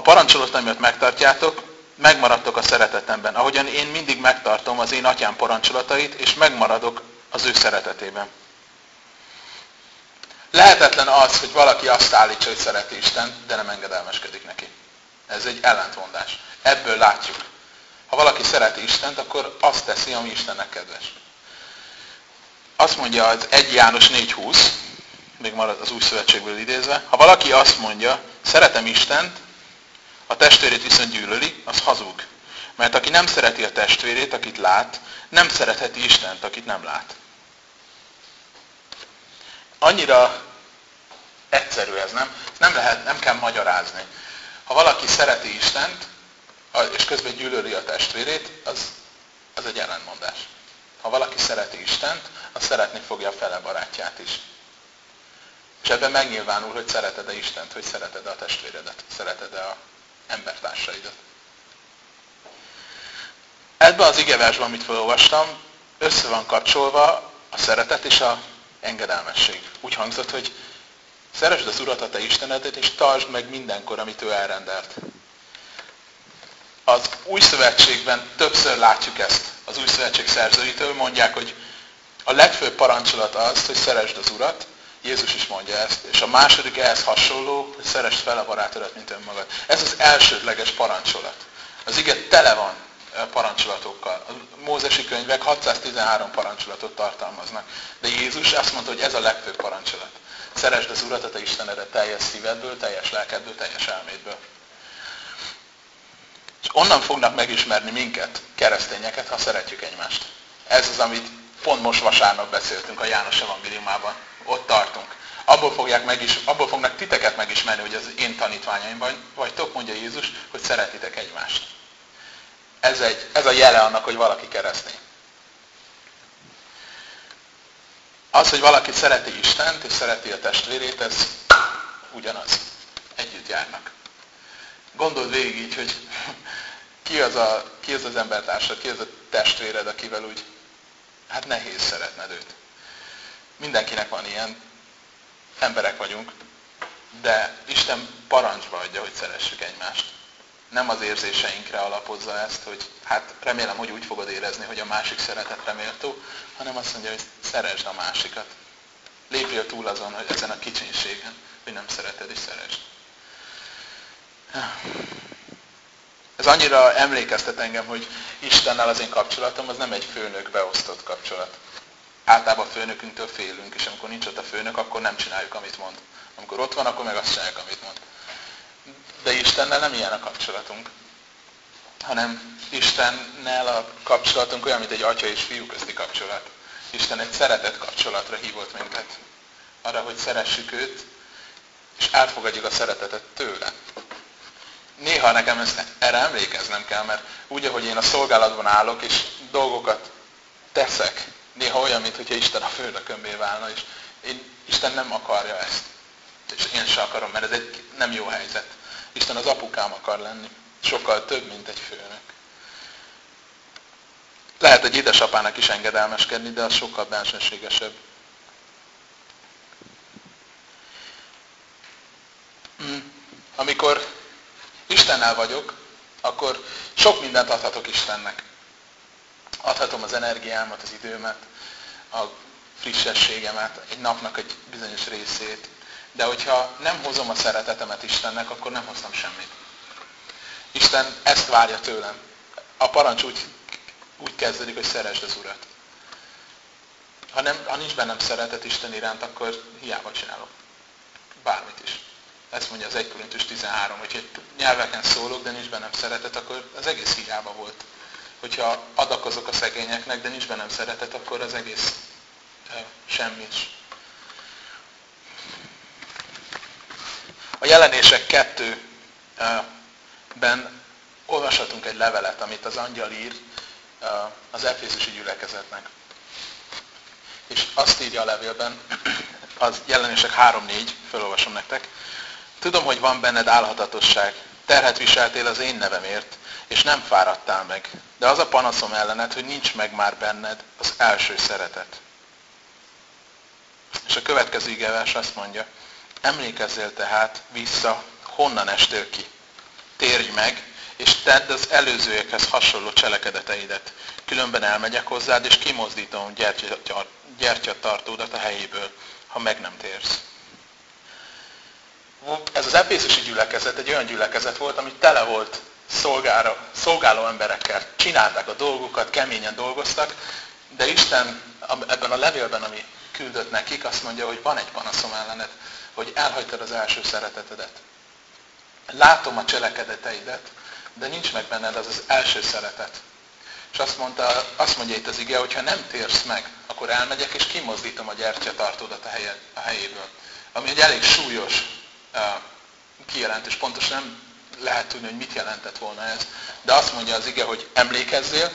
Ha parancsolataimat megtartjátok, megmaradtok a szeretetemben, ahogyan én mindig megtartom az én atyám parancsolatait, és megmaradok az ő szeretetében. Lehetetlen az, hogy valaki azt állítsa, hogy szereti Isten, de nem engedelmeskedik neki. Ez egy ellentmondás. Ebből látjuk. Ha valaki szereti Istent, akkor azt teszi, ami Istennek kedves. Azt mondja az 1 János 4.20, még marad az új szövetségből idézve, ha valaki azt mondja, szeretem Istent, a testvérét viszont gyűlöli, az hazug. Mert aki nem szereti a testvérét, akit lát, nem szeretheti Istent, akit nem lát. Annyira egyszerű ez, nem? Nem, lehet, nem kell magyarázni. Ha valaki szereti Istent, és közben gyűlöli a testvérét, az, az egy ellentmondás. Ha valaki szereti Istent, az szeretni fogja a fele barátját is. És ebben megnyilvánul, hogy szereted-e Istent, hogy szereted-e a testvéredet, szereted-e a embertársaidat. Ebben az igeversben, amit felolvastam, össze van kapcsolva a szeretet és a engedelmesség. Úgy hangzott, hogy szeresd az Urat, a te Istenedet, és tartsd meg mindenkor, amit ő elrendelt. Az új szövetségben többször látjuk ezt. Az új szövetség szerzőitől mondják, hogy a legfőbb parancsolat az, hogy szeresd az Urat, Jézus is mondja ezt, és a második ehhez hasonló, hogy szeresd fel a barátodat, mint önmagad. Ez az elsődleges parancsolat. Az ige tele van parancsolatokkal. A mózesi könyvek 613 parancsolatot tartalmaznak. De Jézus azt mondta, hogy ez a legfőbb parancsolat. Szeresd az Urat, a te Istenedet teljes szívedből, teljes lelkedből, teljes elmédből. És onnan fognak megismerni minket, keresztényeket, ha szeretjük egymást. Ez az, amit pont most vasárnap beszéltünk a János evangéliumában. Ott tartunk. Abból, fogják megis, abból fognak titeket megismerni, hogy az én tanítványaim vagy, vagytok, mondja Jézus, hogy szeretitek egymást. Ez, egy, ez a jele annak, hogy valaki keresztény. Az, hogy valaki szereti Istent és szereti a testvérét, ez ugyanaz. Együtt járnak. Gondold végig így, hogy ki az, a, ki az az embertársad, ki az a testvéred, akivel úgy, hát nehéz szeretned őt. Mindenkinek van ilyen, emberek vagyunk, de Isten parancsba adja, hogy szeressük egymást. Nem az érzéseinkre alapozza ezt, hogy hát remélem, hogy úgy fogod érezni, hogy a másik szeretetre méltó, hanem azt mondja, hogy szeresd a másikat. Lépjél túl azon, hogy ezen a kicsinségen, hogy nem szereted és szeresd. Ez annyira emlékeztet engem, hogy Istennel az én kapcsolatom az nem egy főnök beosztott kapcsolat. Általában a főnökünktől félünk, és amikor nincs ott a főnök, akkor nem csináljuk, amit mond. Amikor ott van, akkor meg azt csináljuk, amit mond. De Istennel nem ilyen a kapcsolatunk. Hanem Istennel a kapcsolatunk olyan, mint egy atya és fiú közti kapcsolat. Isten egy szeretett kapcsolatra hívott minket. Arra, hogy szeressük őt, és elfogadjuk a szeretetet tőle néha nekem ezt, erre emlékeznem kell, mert úgy, ahogy én a szolgálatban állok, és dolgokat teszek, néha olyan, mintha Isten a főnökömbé válna, és én, Isten nem akarja ezt. És én se akarom, mert ez egy nem jó helyzet. Isten az apukám akar lenni. Sokkal több, mint egy főnök. Lehet egy édesapának is engedelmeskedni, de az sokkal bensőségesebb. Hmm. Amikor Istennel vagyok, akkor sok mindent adhatok Istennek. Adhatom az energiámat, az időmet, a frissességemet, egy napnak egy bizonyos részét. De hogyha nem hozom a szeretetemet Istennek, akkor nem hoztam semmit. Isten ezt várja tőlem. A parancs úgy, úgy kezdődik, hogy szeresd az Urat. Ha, nem, ha nincs bennem szeretet Isten iránt, akkor hiába csinálok. Bármit is. Ezt mondja az 1 Korintus 13, hogy egy nyelveken szólok, de nincs bennem szeretet, akkor az egész hiába volt. Hogyha adakozok a szegényeknek, de nincs bennem szeretet, akkor az egész semmi is. A jelenések kettőben olvashatunk egy levelet, amit az angyal ír az Efészusi gyülekezetnek. És azt írja a levélben, az jelenések 3-4, felolvasom nektek, Tudom, hogy van benned álhatatosság. Terhet viseltél az én nevemért, és nem fáradtál meg. De az a panaszom ellened, hogy nincs meg már benned az első szeretet. És a következő igevers azt mondja, emlékezzél tehát vissza, honnan estél ki. térj meg, és tedd az előzőekhez hasonló cselekedeteidet. Különben elmegyek hozzád, és kimozdítom gyertyatartódat a helyéből, ha meg nem térsz. Ez az epészusi gyülekezet egy olyan gyülekezet volt, ami tele volt szolgára, szolgáló emberekkel. Csinálták a dolgukat, keményen dolgoztak, de Isten ebben a levélben, ami küldött nekik, azt mondja, hogy van egy panaszom ellened, hogy elhagytad az első szeretetedet. Látom a cselekedeteidet, de nincs meg benned az az első szeretet. És azt, mondta, azt mondja itt az ige, hogy ha nem térsz meg, akkor elmegyek és kimozdítom a gyertyatartódat a, helye, a helyéből. Ami egy elég súlyos uh, kijelentés, pontosan nem lehet tudni, hogy mit jelentett volna ez. De azt mondja az ige, hogy emlékezzél,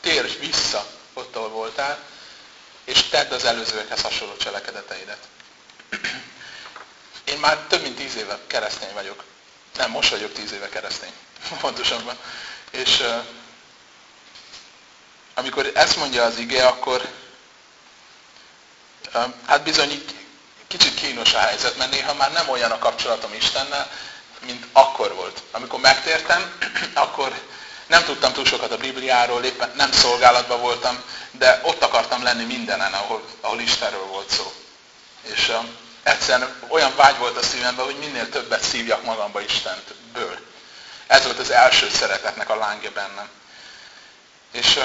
térj vissza ott, ahol voltál, és tedd az előzőekhez hasonló cselekedeteidet. Én már több mint tíz éve keresztény vagyok. Nem, most vagyok tíz éve keresztény, pontosabban. És uh, amikor ezt mondja az ige, akkor uh, hát bizony kicsit kínos a helyzet, mert néha már nem olyan a kapcsolatom Istennel, mint akkor volt. Amikor megtértem, akkor nem tudtam túl sokat a Bibliáról, éppen nem szolgálatban voltam, de ott akartam lenni mindenen, ahol, ahol Istenről volt szó. És uh, egyszerűen olyan vágy volt a szívemben, hogy minél többet szívjak magamba Istenből. Ez volt az első szeretetnek a lángja bennem. És uh,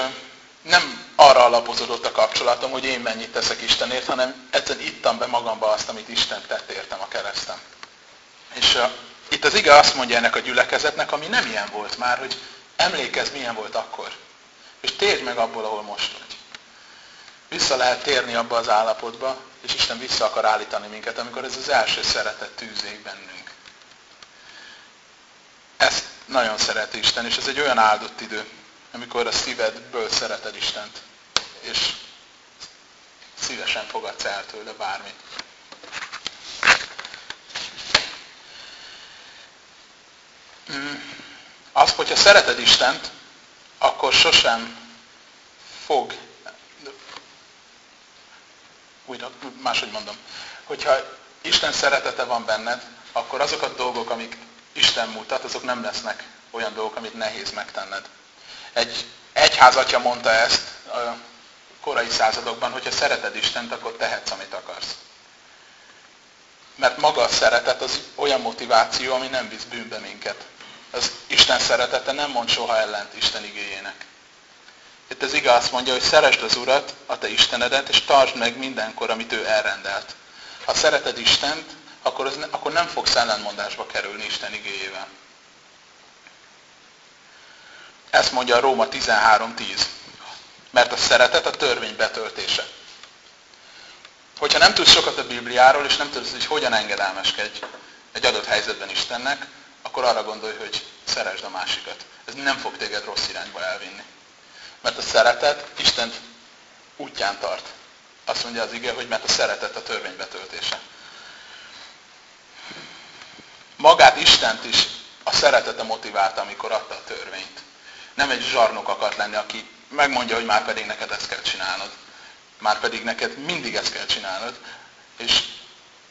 nem arra alapozódott a kapcsolatom, hogy én mennyit teszek Istenért, hanem egyszerűen ittam be magamba azt, amit Isten tett értem a keresztem. És itt az ige azt mondja ennek a gyülekezetnek, ami nem ilyen volt már, hogy emlékezz, milyen volt akkor. És térj meg abból, ahol most vagy. Vissza lehet térni abba az állapotba, és Isten vissza akar állítani minket, amikor ez az első szeretet tűzék bennünk. Ezt nagyon szereti Isten, és ez egy olyan áldott idő, amikor a szívedből szereted Istent, és szívesen fogadsz el tőle bármit. Az, hogyha szereted Istent, akkor sosem fog, újra, máshogy mondom, hogyha Isten szeretete van benned, akkor azok a dolgok, amik Isten mutat, azok nem lesznek olyan dolgok, amit nehéz megtenned. Egy egyházatja mondta ezt a korai századokban, hogyha szereted Istent, akkor tehetsz, amit akarsz. Mert maga a szeretet az olyan motiváció, ami nem visz bűnbe minket az Isten szeretete nem mond soha ellent Isten igényének. Itt az ige azt mondja, hogy szeresd az Urat, a te Istenedet, és tartsd meg mindenkor, amit ő elrendelt. Ha szereted Istent, akkor, az, akkor nem fogsz ellenmondásba kerülni Isten igényével. Ezt mondja a Róma 13.10. Mert a szeretet a törvény betöltése. Hogyha nem tudsz sokat a Bibliáról, és nem tudsz, hogy hogyan engedelmeskedj egy adott helyzetben Istennek, akkor arra gondolj, hogy szeresd a másikat. Ez nem fog téged rossz irányba elvinni. Mert a szeretet Isten útján tart. Azt mondja az ige, hogy mert a szeretet a törvény betöltése. Magát Istent is a szeretete motiválta, amikor adta a törvényt. Nem egy zsarnok akart lenni, aki megmondja, hogy már pedig neked ezt kell csinálnod. Már pedig neked mindig ezt kell csinálnod. És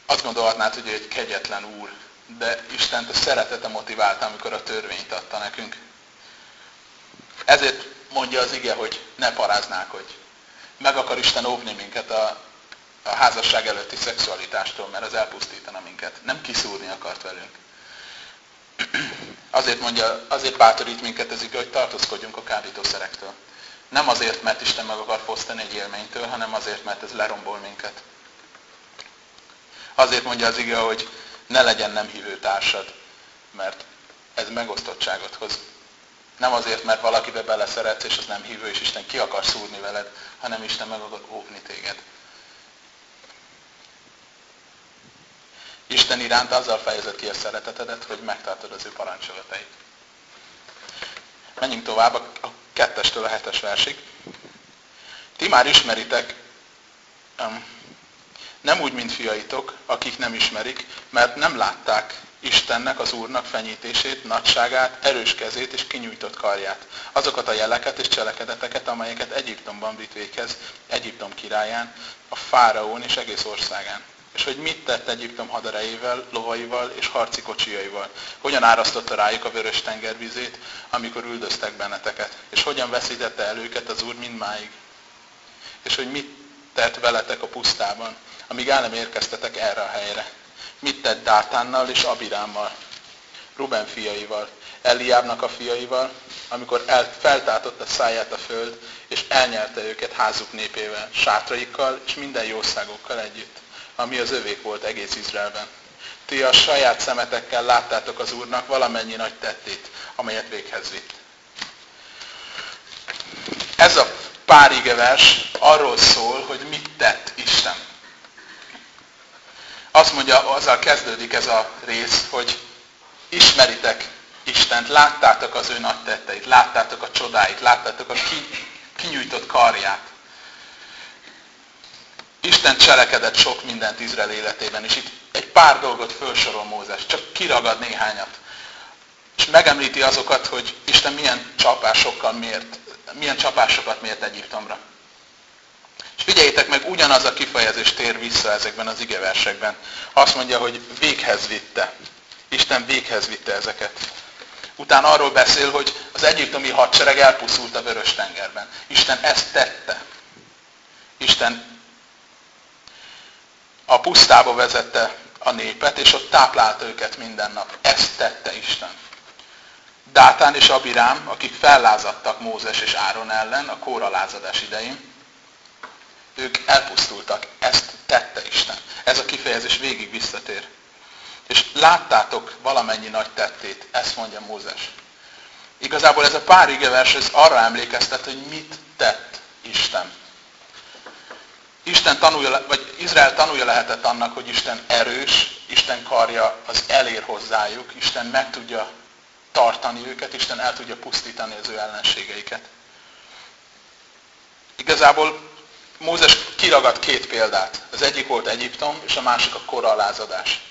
azt gondolhatnád, hogy egy kegyetlen úr, de Istent a szeretete motiválta, amikor a törvényt adta nekünk. Ezért mondja az ige, hogy ne paráználkodj. Meg akar Isten óvni minket a, a házasság előtti szexualitástól, mert az elpusztítana minket. Nem kiszúrni akart velünk. Azért mondja, azért bátorít minket ez ige, hogy tartózkodjunk a kábítószerektől. Nem azért, mert Isten meg akar fosztani egy élménytől, hanem azért, mert ez lerombol minket. Azért mondja az ige, hogy ne legyen nem hívő társad, mert ez megosztottságot hoz. Nem azért, mert valakibe beleszeretsz, és az nem hívő, és Isten ki akar szúrni veled, hanem Isten meg akar óvni téged. Isten iránt azzal fejezed ki a szeretetedet, hogy megtartod az ő parancsolatait. Menjünk tovább a kettestől a hetes versig. Ti már ismeritek um, nem úgy, mint fiaitok, akik nem ismerik, mert nem látták Istennek, az Úrnak fenyítését, nagyságát, erős kezét és kinyújtott karját. Azokat a jeleket és cselekedeteket, amelyeket Egyiptomban vitt véghez, Egyiptom királyán, a fáraón és egész országán. és hogy mit tett Egyiptom haderejével, lovaival és harci kocsijaival. Hogyan árasztotta rájuk a vörös tenger vizét, amikor üldöztek benneteket. És hogyan veszítette el őket az Úr mindmáig. És hogy mit tett veletek a pusztában, amíg el nem érkeztetek erre a helyre. Mit tett Dátánnal és Abirámmal, Ruben fiaival, Eliábnak a fiaival, amikor el, feltátotta száját a föld, és elnyelte őket házuk népével, sátraikkal és minden jószágokkal együtt ami az övék volt egész Izraelben. Ti a saját szemetekkel láttátok az Úrnak valamennyi nagy tettét, amelyet véghez vitt. Ez a pár igevers arról szól, hogy mit tett Isten. Azt mondja, azzal kezdődik ez a rész, hogy ismeritek Istent, láttátok az ő nagy tetteit, láttátok a csodáit, láttátok a kinyújtott karját. Isten cselekedett sok mindent Izrael életében, és itt egy pár dolgot felsorol Mózes, csak kiragad néhányat. És megemlíti azokat, hogy Isten milyen csapásokkal mért, milyen csapásokat mért Egyiptomra. És figyeljétek meg, ugyanaz a kifejezés tér vissza ezekben az igeversekben. Azt mondja, hogy véghez vitte. Isten véghez vitte ezeket. Utána arról beszél, hogy az egyiptomi hadsereg elpuszult a vörös tengerben. Isten ezt tette. Isten a pusztába vezette a népet, és ott táplálta őket minden nap. Ezt tette Isten. Dátán és Abirám, akik fellázadtak Mózes és Áron ellen a kóralázadás idején, ők elpusztultak. Ezt tette Isten. Ez a kifejezés végig visszatér. És láttátok valamennyi nagy tettét, ezt mondja Mózes. Igazából ez a pár igevers ez arra emlékeztet, hogy mit tett Isten. Isten tanulja, vagy Izrael tanulja lehetett annak, hogy Isten erős, Isten karja az elér hozzájuk, Isten meg tudja tartani őket, Isten el tudja pusztítani az ő ellenségeiket. Igazából Mózes kiragad két példát. Az egyik volt Egyiptom, és a másik a korallázadás.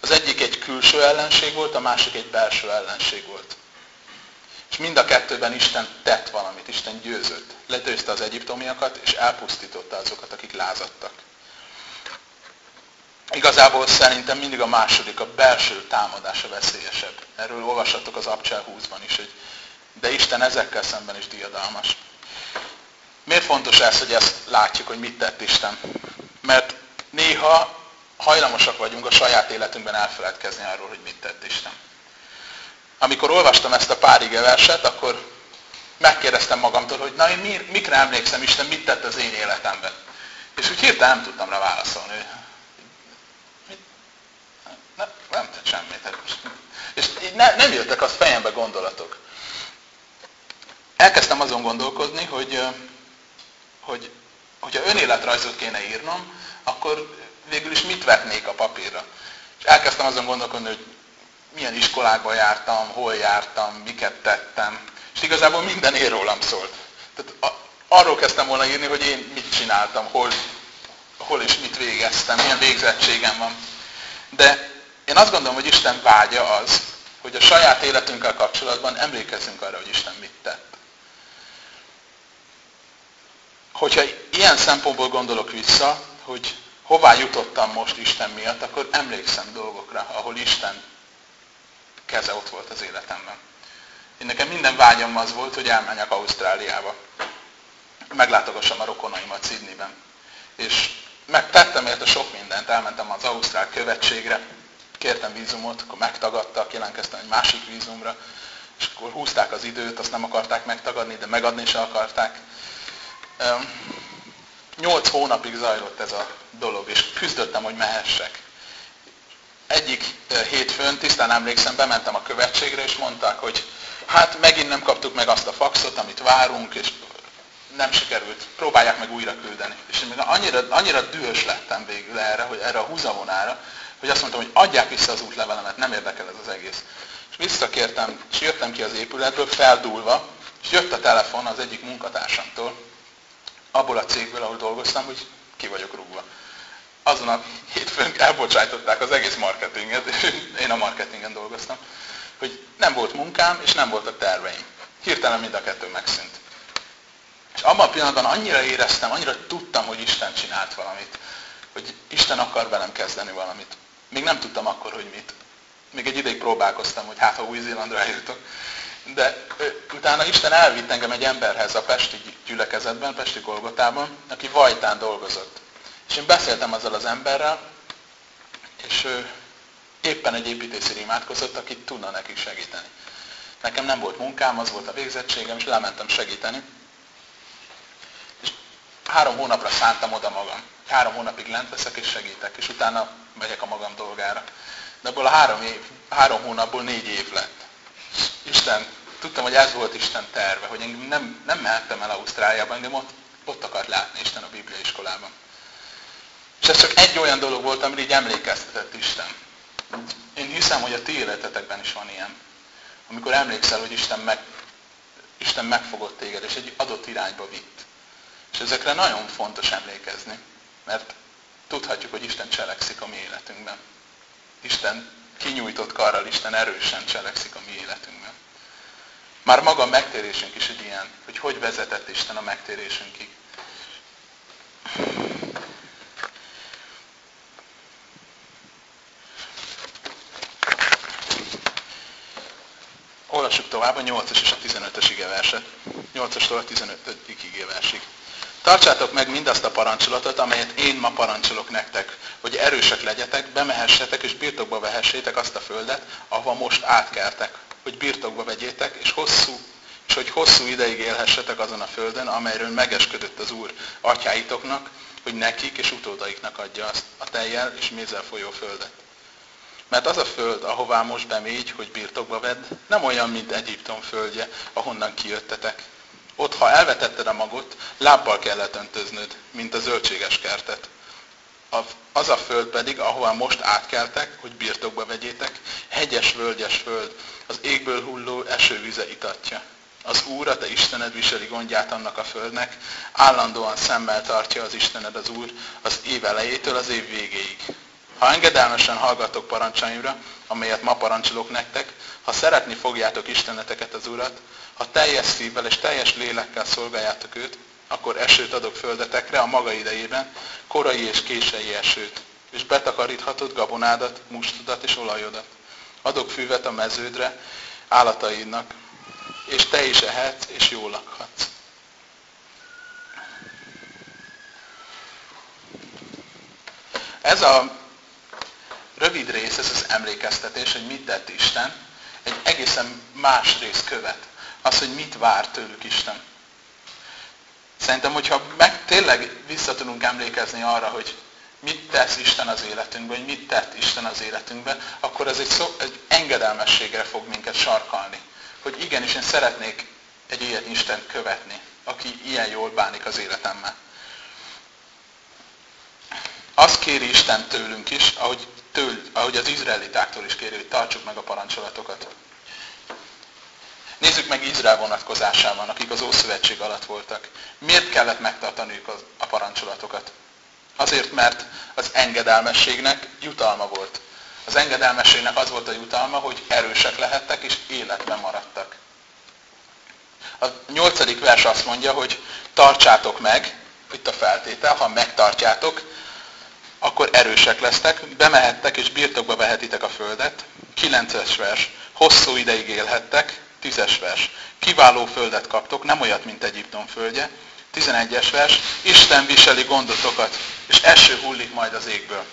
Az egyik egy külső ellenség volt, a másik egy belső ellenség volt. És mind a kettőben Isten tett valamit, Isten győzött. Letőzte az egyiptomiakat, és elpusztította azokat, akik lázadtak. Igazából szerintem mindig a második, a belső támadása veszélyesebb. Erről olvashatok az Abcsel 20-ban is, hogy de Isten ezekkel szemben is diadalmas. Miért fontos ez, hogy ezt látjuk, hogy mit tett Isten? Mert néha hajlamosak vagyunk a saját életünkben elfeledkezni arról, hogy mit tett Isten amikor olvastam ezt a pár verset, akkor megkérdeztem magamtól, hogy na én mikre emlékszem Isten, mit tett az én életemben. És úgy hirtelen nem tudtam rá válaszolni. Hogy mit? Ne, nem tett semmit. Hát és így ne, nem jöttek az fejembe gondolatok. Elkezdtem azon gondolkodni, hogy, hogy hogyha önéletrajzot kéne írnom, akkor végül is mit vetnék a papírra. És elkezdtem azon gondolkodni, hogy milyen iskolákba jártam, hol jártam, miket tettem. És igazából minden én rólam szólt. Tehát arról kezdtem volna írni, hogy én mit csináltam, hol, hol és mit végeztem, milyen végzettségem van. De én azt gondolom, hogy Isten vágya az, hogy a saját életünkkel kapcsolatban emlékezzünk arra, hogy Isten mit tett. Hogyha ilyen szempontból gondolok vissza, hogy hová jutottam most Isten miatt, akkor emlékszem dolgokra, ahol Isten keze ott volt az életemben. Én nekem minden vágyam az volt, hogy elmenjek Ausztráliába. Meglátogassam a rokonaimat Sydneyben. És megtettem érte sok mindent, elmentem az Ausztrál követségre, kértem vízumot, akkor megtagadtak, jelentkeztem egy másik vízumra, és akkor húzták az időt, azt nem akarták megtagadni, de megadni is akarták. Nyolc hónapig zajlott ez a dolog, és küzdöttem, hogy mehessek egyik hétfőn, tisztán emlékszem, bementem a követségre, és mondták, hogy hát megint nem kaptuk meg azt a faxot, amit várunk, és nem sikerült, próbálják meg újra küldeni. És én még annyira, annyira dühös lettem végül erre, hogy erre a húzavonára, hogy azt mondtam, hogy adják vissza az útlevelemet, nem érdekel ez az egész. És visszakértem, és jöttem ki az épületből, feldúlva, és jött a telefon az egyik munkatársamtól, abból a cégből, ahol dolgoztam, hogy ki vagyok rúgva azon a hétfőn elbocsájtották az egész marketinget, és én a marketingen dolgoztam, hogy nem volt munkám, és nem voltak terveim. Hirtelen mind a kettő megszűnt. És abban a pillanatban annyira éreztem, annyira tudtam, hogy Isten csinált valamit, hogy Isten akar velem kezdeni valamit. Még nem tudtam akkor, hogy mit. Még egy ideig próbálkoztam, hogy hát ha Új-Zélandra eljutok. De utána Isten elvitt engem egy emberhez a Pesti gyülekezetben, Pesti Golgotában, aki Vajtán dolgozott. És én beszéltem azzal az emberrel, és ő éppen egy építészére imádkozott, aki tudna nekik segíteni. Nekem nem volt munkám, az volt a végzettségem, és lementem segíteni. És három hónapra szántam oda magam. Három hónapig lent leszek és segítek, és utána megyek a magam dolgára. De ebből a három, év, három hónapból négy év lett. Isten, tudtam, hogy ez volt Isten terve, hogy engem nem, nem mehettem el Ausztráliába, engem ott, ott akart látni Isten a Biblia iskolában. És ez csak egy olyan dolog volt, amire így emlékeztetett Isten. Én hiszem, hogy a ti életetekben is van ilyen. Amikor emlékszel, hogy Isten, meg, Isten megfogott téged, és egy adott irányba vitt. És ezekre nagyon fontos emlékezni, mert tudhatjuk, hogy Isten cselekszik a mi életünkben. Isten kinyújtott karral, Isten erősen cselekszik a mi életünkben. Már maga a megtérésünk is egy ilyen, hogy hogy vezetett Isten a megtérésünkig. Olvassuk tovább a 8-as és a 15-ös igeverset. 8-astól a 15. igeversig. Tartsátok meg mindazt a parancsolatot, amelyet én ma parancsolok nektek, hogy erősek legyetek, bemehessetek és birtokba vehessétek azt a földet, ahova most átkeltek, hogy birtokba vegyétek, és hosszú és hogy hosszú ideig élhessetek azon a földön, amelyről megesküdött az Úr atyáitoknak, hogy nekik és utódaiknak adja azt a teljel és mézzel folyó földet. Mert az a föld, ahová most bemégy, hogy birtokba vedd, nem olyan, mint Egyiptom földje, ahonnan kijöttetek. Ott, ha elvetetted a magot, lábbal kellett öntöznöd, mint a zöldséges kertet. Az a föld pedig, ahová most átkeltek, hogy birtokba vegyétek, hegyes, völgyes föld, az égből hulló esővize itatja. Az Úr, a te Istened viseli gondját annak a földnek, állandóan szemmel tartja az Istened az Úr az év elejétől az év végéig. Ha engedelmesen hallgatok parancsaimra, amelyet ma parancsolok nektek, ha szeretni fogjátok Isteneteket az Urat, ha teljes szívvel és teljes lélekkel szolgáljátok őt, akkor esőt adok földetekre a maga idejében, korai és kései esőt, és betakaríthatod gabonádat, mustodat és olajodat. Adok füvet a meződre, állataidnak, és te is ehetsz, és jól lakhatsz. Ez a rövid rész, ez az emlékeztetés, hogy mit tett Isten, egy egészen más rész követ. Az, hogy mit vár tőlük Isten. Szerintem, hogyha meg tényleg vissza tudunk emlékezni arra, hogy mit tesz Isten az életünkben, hogy mit tett Isten az életünkben, akkor ez egy, szó, egy engedelmességre fog minket sarkalni. Hogy igenis én szeretnék egy ilyen Istent követni, aki ilyen jól bánik az életemmel. Azt kéri Isten tőlünk is, ahogy, től, ahogy az izraelitáktól is kéri, hogy tartsuk meg a parancsolatokat. Nézzük meg Izrael vonatkozásában, akik az Ószövetség alatt voltak. Miért kellett megtartaniuk a parancsolatokat? Azért, mert az engedelmességnek jutalma volt. Az engedelmességnek az volt a jutalma, hogy erősek lehettek és életben maradtak. A nyolcadik vers azt mondja, hogy tartsátok meg, itt a feltétel, ha megtartjátok, akkor erősek lesztek, bemehettek és birtokba vehetitek a földet. Kilences vers, hosszú ideig élhettek, tízes vers, kiváló földet kaptok, nem olyat, mint Egyiptom földje. 11-es vers, Isten viseli gondotokat, és eső hullik majd az égből.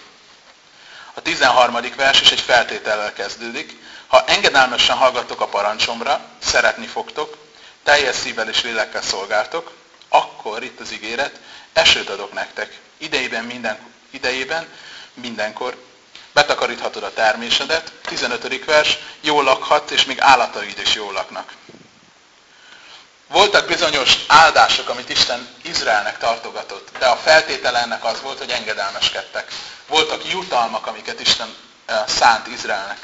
A 13. vers is egy feltétellel kezdődik. Ha engedelmesen hallgattok a parancsomra, szeretni fogtok, teljes szívvel és lélekkel szolgáltok, akkor itt az ígéret, esőt adok nektek. Idejében, minden, idejében mindenkor betakaríthatod a termésedet. 15. vers, jól lakhat, és még állataid is jól laknak. Voltak bizonyos áldások, amit Isten Izraelnek tartogatott, de a feltétele ennek az volt, hogy engedelmeskedtek. Voltak jutalmak, amiket Isten eh, szánt Izraelnek.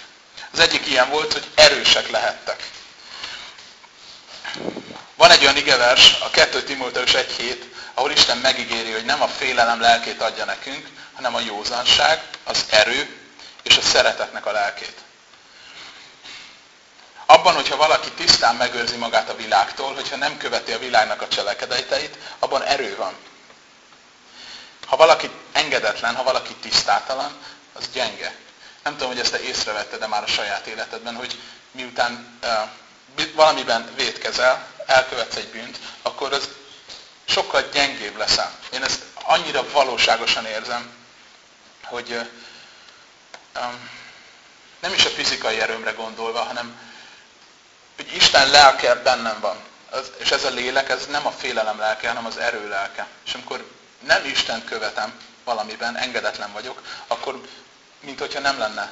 Az egyik ilyen volt, hogy erősek lehettek. Van egy olyan igevers, a 2 Timóteus 1.7, ahol Isten megígéri, hogy nem a félelem lelkét adja nekünk, hanem a józanság, az erő és a szeretetnek a lelkét. Abban, hogyha valaki tisztán megőrzi magát a világtól, hogyha nem követi a világnak a cselekedeteit, abban erő van. ha valaki engedetlen, ha valaki tisztátalan, az gyenge. Nem tudom, hogy ezt te észrevetted de már a saját életedben, hogy miután uh, valamiben vétkezel, elkövetsz egy bűnt, akkor az sokkal gyengébb leszel. Én ezt annyira valóságosan érzem, hogy uh, um, nem is a fizikai erőmre gondolva, hanem hogy Isten lelke bennem van. Az, és ez a lélek, ez nem a félelem lelke, hanem az erő lelke. És amikor nem Isten követem valamiben, engedetlen vagyok, akkor mint hogyha nem lenne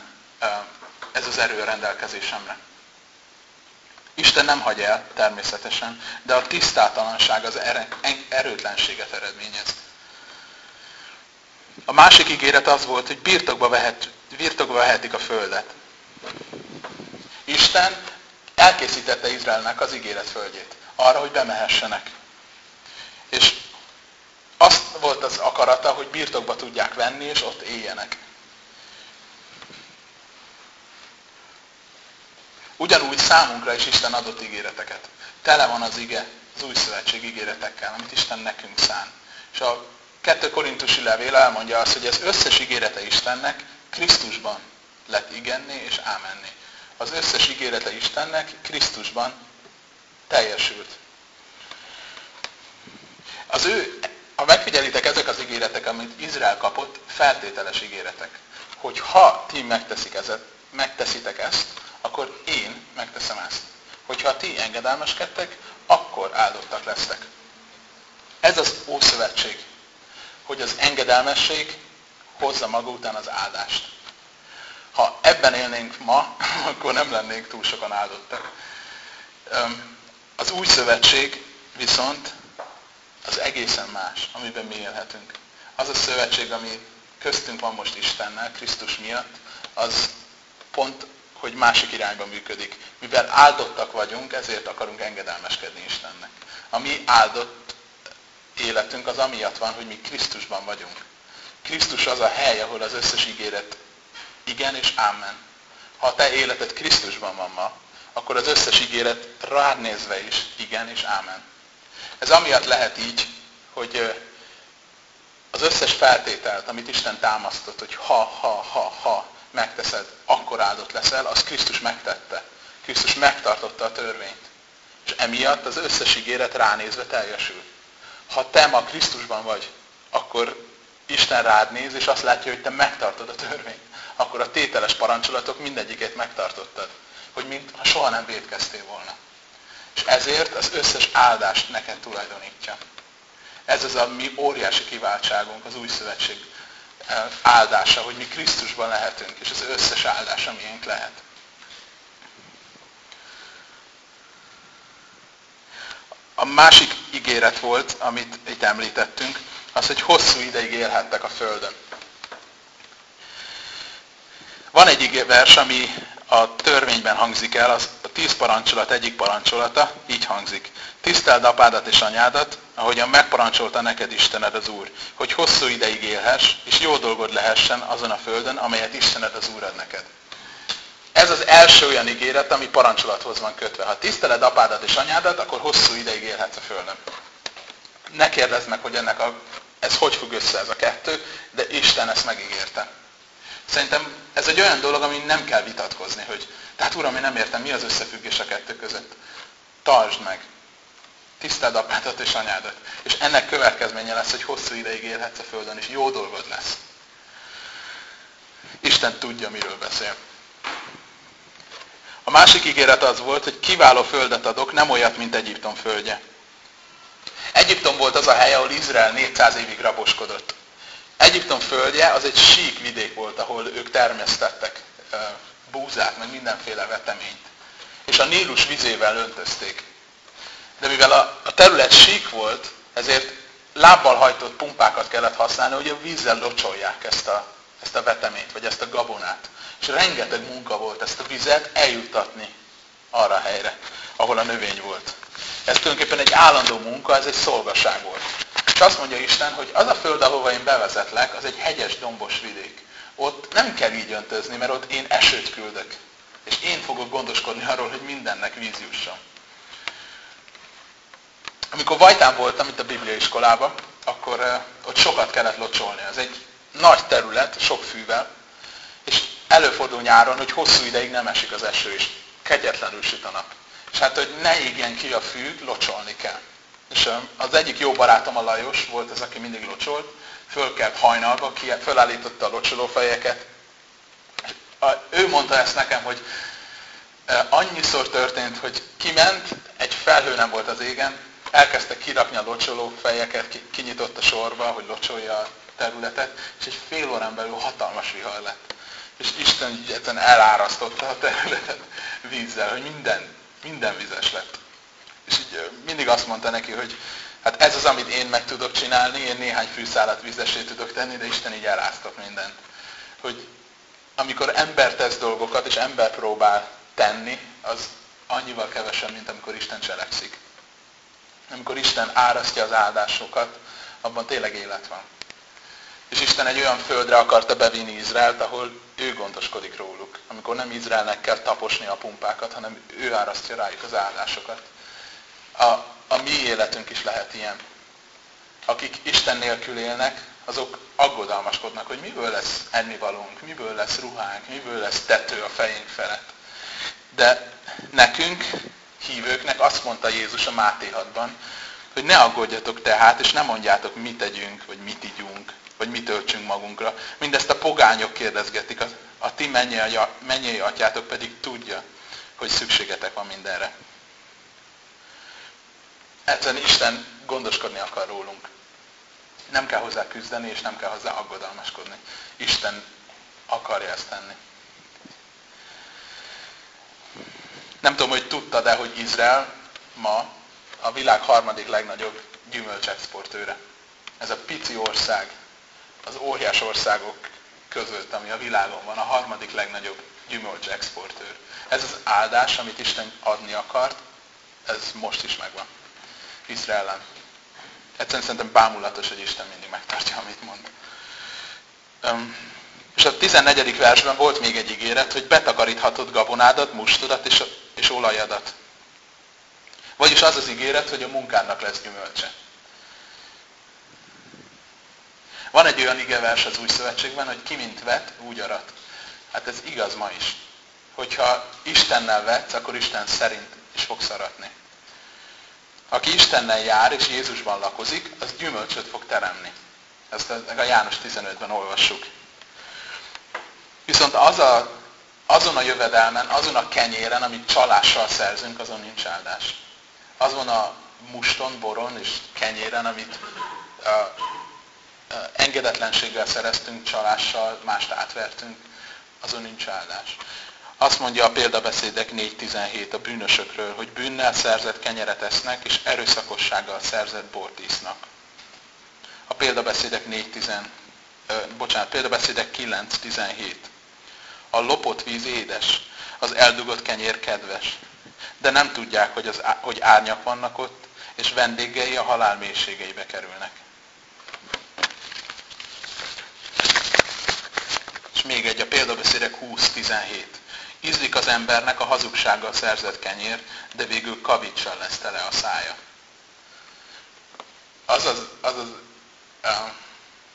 ez az erő rendelkezésemre. Isten nem hagy el, természetesen, de a tisztátalanság az erőtlenséget eredményez. A másik ígéret az volt, hogy birtokba, vehet, birtokba vehetik a földet. Isten elkészítette Izraelnek az ígéret földjét, arra, hogy bemehessenek. És azt volt az akarata, hogy birtokba tudják venni, és ott éljenek. Ugyanúgy számunkra is Isten adott ígéreteket. Tele van az ige, az új szövetség ígéretekkel, amit Isten nekünk szán. És a 2 Korintusi levél elmondja azt, hogy az összes ígérete Istennek Krisztusban lett igenni és ámenni. Az összes ígérete Istennek Krisztusban teljesült. Az ő, ha megfigyelitek, ezek az ígéretek, amit Izrael kapott, feltételes ígéretek. Hogy ha ti megteszik ezet, megteszitek ezt, akkor én megteszem ezt. Hogyha ti engedelmeskedtek, akkor áldottak lesztek. Ez az Ószövetség, hogy az engedelmesség hozza maga után az áldást. Ha ebben élnénk ma, akkor nem lennénk túl sokan áldottak. Az új szövetség viszont az egészen más, amiben mi élhetünk. Az a szövetség, ami köztünk van most Istennel, Krisztus miatt, az pont hogy másik irányba működik. Mivel áldottak vagyunk, ezért akarunk engedelmeskedni Istennek. A mi áldott életünk az amiatt van, hogy mi Krisztusban vagyunk. Krisztus az a hely, ahol az összes ígéret igen és ámen. Ha a te életed Krisztusban van ma, akkor az összes ígéret rád nézve is igen és ámen. Ez amiatt lehet így, hogy az összes feltételt, amit Isten támasztott, hogy ha, ha, ha, ha, megteszed, akkor áldott leszel, az Krisztus megtette. Krisztus megtartotta a törvényt. És emiatt az összes ígéret ránézve teljesül. Ha te ma Krisztusban vagy, akkor Isten rád néz, és azt látja, hogy te megtartod a törvényt. Akkor a tételes parancsolatok mindegyiket megtartottad. Hogy mint ha soha nem védkeztél volna. És ezért az összes áldást neked tulajdonítja. Ez az a mi óriási kiváltságunk az új szövetség áldása, hogy mi Krisztusban lehetünk, és az összes áldás, amilyenk lehet. A másik ígéret volt, amit itt említettünk, az, hogy hosszú ideig élhettek a Földön. Van egy vers, ami a törvényben hangzik el, az a tíz parancsolat egyik parancsolata, így hangzik. Tiszteld apádat és anyádat, ahogyan megparancsolta neked Istened az Úr, hogy hosszú ideig élhess, és jó dolgod lehessen azon a földön, amelyet Istened az Úr ad neked. Ez az első olyan ígéret, ami parancsolathoz van kötve. Ha tiszteled apádat és anyádat, akkor hosszú ideig élhetsz a földön. Ne kérdezd meg, hogy ennek a, ez hogy függ össze ez a kettő, de Isten ezt megígérte. Szerintem ez egy olyan dolog, amin nem kell vitatkozni, hogy tehát Uram, én nem értem, mi az összefüggés a kettő között. Tartsd meg. Tiszteld apádat és anyádat. És ennek következménye lesz, hogy hosszú ideig élhetsz a Földön, és jó dolgod lesz. Isten tudja, miről beszél. A másik ígéret az volt, hogy kiváló földet adok, nem olyat, mint Egyiptom földje. Egyiptom volt az a hely, ahol Izrael 400 évig raboskodott. Egyiptom földje az egy sík vidék volt, ahol ők termesztettek búzát, meg mindenféle veteményt. És a Nílus vizével öntözték. De mivel a, terület sík volt, ezért lábbal hajtott pumpákat kellett használni, hogy a vízzel locsolják ezt a, ezt a veteményt, vagy ezt a gabonát. És rengeteg munka volt ezt a vizet eljuttatni arra a helyre, ahol a növény volt. Ez tulajdonképpen egy állandó munka, ez egy szolgaság volt. És azt mondja Isten, hogy az a föld, ahova én bevezetlek, az egy hegyes, dombos vidék. Ott nem kell így öntözni, mert ott én esőt küldök. És én fogok gondoskodni arról, hogy mindennek víz jusson. Amikor Vajtán voltam itt a Biblia iskolában, akkor akkor ott sokat kellett locsolni. Ez egy nagy terület, sok fűvel, és előfordul nyáron, hogy hosszú ideig nem esik az eső, és kegyetlenül süt a nap. És hát, hogy ne égjen ki a fű, locsolni kell. És az egyik jó barátom a Lajos volt az, aki mindig locsolt, fölkelt hajnalba, fölállította a locsolófejeket. Ő mondta ezt nekem, hogy annyiszor történt, hogy kiment, egy felhő nem volt az égen, elkezdte kirakni a locsolófejeket, kinyitott a sorba, hogy locsolja a területet, és egy fél órán belül hatalmas vihar lett. És Isten egyszerűen elárasztotta a területet vízzel, hogy minden, minden vizes lett. És így mindig azt mondta neki, hogy hát ez az, amit én meg tudok csinálni, én néhány fűszálat vízesé tudok tenni, de Isten így eláztat mindent. Hogy amikor ember tesz dolgokat, és ember próbál tenni, az annyival kevesebb, mint amikor Isten cselekszik. Amikor Isten árasztja az áldásokat, abban tényleg élet van. És Isten egy olyan földre akarta bevinni Izraelt, ahol ő gondoskodik róluk. Amikor nem Izraelnek kell taposni a pumpákat, hanem ő árasztja rájuk az áldásokat. A, a mi életünk is lehet ilyen. Akik Isten nélkül élnek, azok aggodalmaskodnak, hogy miből lesz ennivalónk, miből lesz ruhánk, miből lesz tető a fejünk felett. De nekünk, hívőknek azt mondta Jézus a Máté 6-ban, hogy ne aggódjatok tehát, és ne mondjátok, mit tegyünk, vagy mit ígyunk, vagy mit öltsünk magunkra. Mindezt a pogányok kérdezgetik, a, a ti mennyei atyátok pedig tudja, hogy szükségetek van mindenre. Egyszerűen Isten gondoskodni akar rólunk. Nem kell hozzá küzdeni, és nem kell hozzá aggodalmaskodni. Isten akarja ezt tenni. Nem tudom, hogy tudtad-e, hogy Izrael ma a világ harmadik legnagyobb gyümölcsexportőre. Ez a pici ország, az óriás országok között, ami a világon van, a harmadik legnagyobb gyümölcsexportőr. Ez az áldás, amit Isten adni akart, ez most is megvan. Izraelen. Egyszerűen szerintem bámulatos, hogy Isten mindig megtartja, amit mond. És a 14. versben volt még egy ígéret, hogy betakaríthatod gabonádat, mustodat és, és olajadat. Vagyis az az ígéret, hogy a munkádnak lesz gyümölcse. Van egy olyan igevers az új szövetségben, hogy ki mint vet, úgy arat. Hát ez igaz ma is. Hogyha Istennel vetsz, akkor Isten szerint is fogsz aratni. Aki Istennel jár és Jézusban lakozik, az gyümölcsöt fog teremni. Ezt a János 15-ben olvassuk. Viszont az a, azon a jövedelmen, azon a kenyéren, amit csalással szerzünk, azon nincs áldás. Azon a muston, boron és kenyéren, amit a, a, engedetlenséggel szereztünk, csalással, mást átvertünk, azon nincs áldás. Azt mondja a példabeszédek 4.17 a bűnösökről, hogy bűnnel szerzett kenyeret esznek, és erőszakossággal szerzett bort isznak. A példabeszédek 4.10, bocsánat, példabeszédek 9.17. A lopott víz édes, az eldugott kenyér kedves, de nem tudják, hogy, az, hogy árnyak vannak ott, és vendégei a halál mélységeibe kerülnek. És még egy, a példabeszédek 20.17. Ízlik az embernek a hazugsággal szerzett kenyér, de végül kavicsal lesz tele a szája. Az az, az, az uh,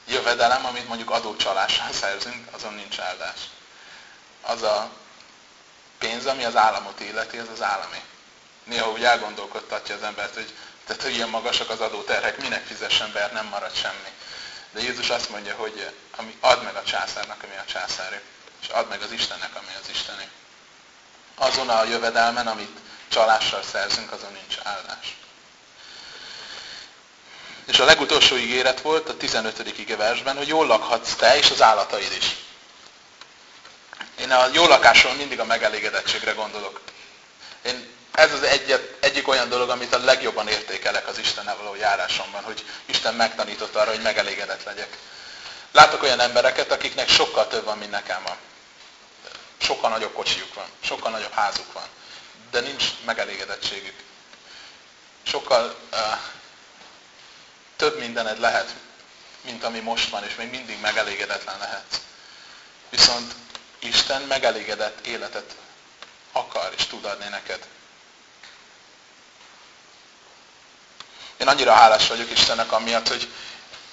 jövedelem, amit mondjuk adócsalással szerzünk, azon nincs áldás. Az a pénz, ami az államot illeti, az az állami. Néha úgy elgondolkodtatja az embert, hogy tehát, hogy ilyen magasak az adóterhek, minek fizessen be, nem marad semmi. De Jézus azt mondja, hogy ami ad meg a császárnak, ami a császáré és add meg az Istennek, ami az Isteni. Azon a jövedelmen, amit csalással szerzünk, azon nincs áldás. És a legutolsó ígéret volt a 15. igeversben, hogy jól lakhatsz te és az állataid is. Én a jó lakásról mindig a megelégedettségre gondolok. Én, ez az egyet, egyik olyan dolog, amit a legjobban értékelek az Istennel való járásomban, hogy Isten megtanított arra, hogy megelégedett legyek. Látok olyan embereket, akiknek sokkal több van, mint nekem van sokkal nagyobb kocsijuk van, sokkal nagyobb házuk van, de nincs megelégedettségük. Sokkal uh, több mindened lehet, mint ami most van, és még mindig megelégedetlen lehetsz. Viszont Isten megelégedett életet akar és tud adni neked. Én annyira hálás vagyok Istennek amiatt, hogy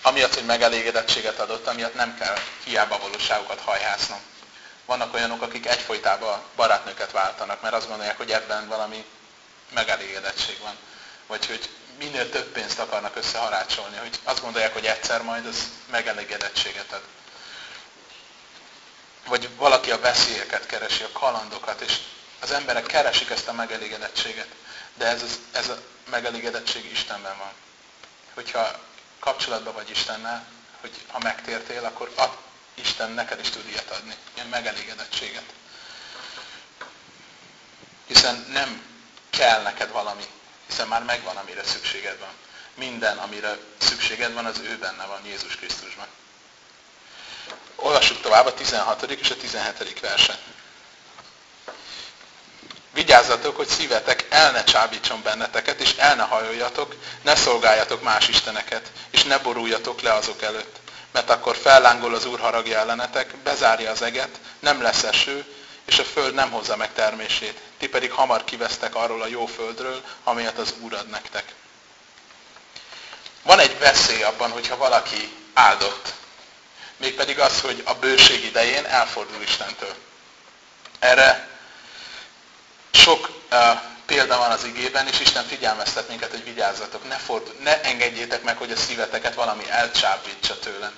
amiatt, hogy megelégedettséget adott, amiatt nem kell hiába valóságokat hajhásznom. Vannak olyanok, akik egyfolytában barátnőket váltanak, mert azt gondolják, hogy ebben valami megelégedettség van. Vagy hogy minél több pénzt akarnak összeharácsolni, hogy azt gondolják, hogy egyszer majd az megelégedettséget ad. Vagy valaki a veszélyeket keresi, a kalandokat, és az emberek keresik ezt a megelégedettséget, de ez, ez a megelégedettség Istenben van. Hogyha kapcsolatban vagy Istennel, hogy ha megtértél, akkor Isten neked is tud ilyet adni, ilyen megelégedettséget. Hiszen nem kell neked valami, hiszen már megvan, amire szükséged van. Minden, amire szükséged van, az ő benne van, Jézus Krisztusban. Olvassuk tovább a 16. és a 17. verset. Vigyázzatok, hogy szívetek el ne csábítson benneteket, és el ne hajoljatok, ne szolgáljatok más isteneket, és ne boruljatok le azok előtt. Mert akkor fellángol az Úr haragja ellenetek, bezárja az eget, nem lesz eső, és a föld nem hozza meg termését. Ti pedig hamar kivesztek arról a jó földről, amelyet az Úr ad nektek. Van egy veszély abban, hogyha valaki áldott. Mégpedig az, hogy a bőség idején elfordul Istentől. Erre sok uh, példa van az igében, és Isten figyelmeztet minket, hogy vigyázzatok, ne, fordul, ne engedjétek meg, hogy a szíveteket valami elcsábítsa tőlem.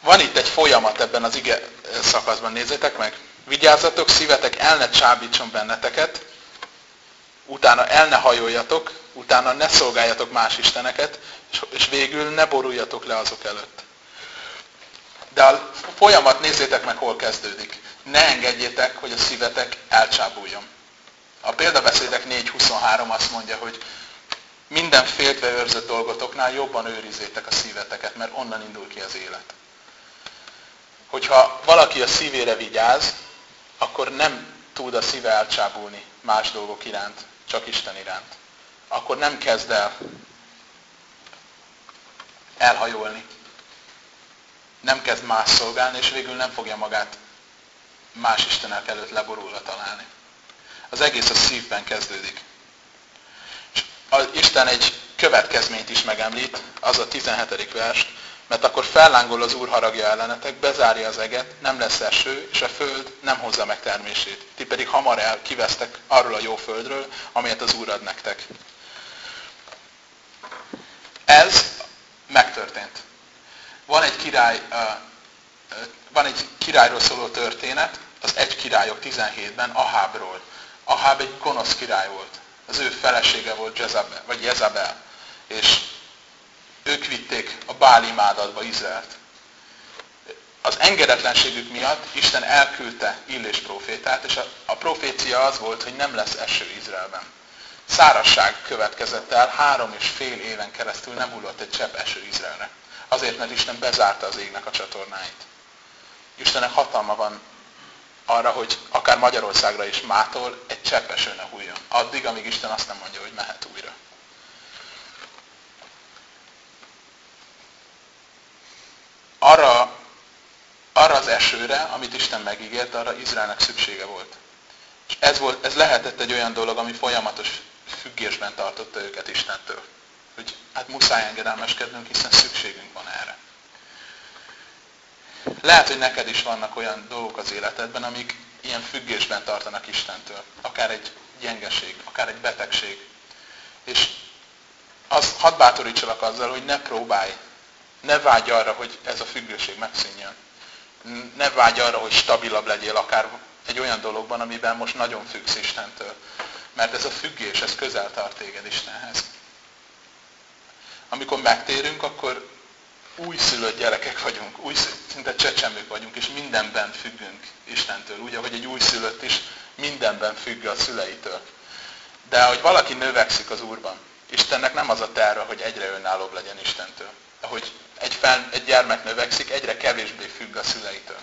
Van itt egy folyamat ebben az ige szakaszban, nézzétek meg. Vigyázzatok, szívetek el ne csábítson benneteket, utána el ne hajoljatok, utána ne szolgáljatok más isteneket, és végül ne boruljatok le azok előtt. De a folyamat nézzétek meg, hol kezdődik ne engedjétek, hogy a szívetek elcsábuljon. A példabeszédek 4.23 azt mondja, hogy minden féltve őrzött dolgotoknál jobban őrizzétek a szíveteket, mert onnan indul ki az élet. Hogyha valaki a szívére vigyáz, akkor nem tud a szíve elcsábulni más dolgok iránt, csak Isten iránt. Akkor nem kezd el elhajolni. Nem kezd más szolgálni, és végül nem fogja magát más istenek előtt leborulva találni. Az egész a szívben kezdődik. És Isten egy következményt is megemlít, az a 17. vers, mert akkor fellángol az Úr haragja ellenetek, bezárja az eget, nem lesz eső, és a föld nem hozza meg termését. Ti pedig hamar el kivesztek arról a jó földről, amelyet az Úr ad nektek. Ez megtörtént. Van egy király, van egy királyról szóló történet, az egy királyok 17-ben, Ahábról. Aháb egy gonosz király volt. Az ő felesége volt Jezabel, vagy Jezabel. És ők vitték a Bál imádatba Izraelt. Az engedetlenségük miatt Isten elküldte Illés profétát, és a, a profécia az volt, hogy nem lesz eső Izraelben. Szárasság következett el, három és fél éven keresztül nem hullott egy csepp eső Izraelre. Azért, mert Isten bezárta az égnek a csatornáit. Istennek hatalma van arra, hogy akár Magyarországra is mától egy cseppeső ne hújjon. Addig, amíg Isten azt nem mondja, hogy mehet újra. Arra, arra az esőre, amit Isten megígért, arra Izraelnek szüksége volt. És ez, volt, ez lehetett egy olyan dolog, ami folyamatos függésben tartotta őket Istentől. Hogy hát muszáj engedelmeskednünk, hiszen szükségünk van erre. Lehet, hogy neked is vannak olyan dolgok az életedben, amik ilyen függésben tartanak Istentől. Akár egy gyengeség, akár egy betegség. És az, hadd bátorítsalak azzal, hogy ne próbálj, ne vágyj arra, hogy ez a függőség megszűnjön. Ne vágyj arra, hogy stabilabb legyél akár egy olyan dologban, amiben most nagyon függsz Istentől. Mert ez a függés, ez közel tart téged Istenhez. Amikor megtérünk, akkor újszülött gyerekek vagyunk, új, szinte csecsemők vagyunk, és mindenben függünk Istentől. Úgy, ahogy egy újszülött is mindenben függ a szüleitől. De hogy valaki növekszik az Úrban, Istennek nem az a terve, hogy egyre önállóbb legyen Istentől. Ahogy egy, fel, egy gyermek növekszik, egyre kevésbé függ a szüleitől.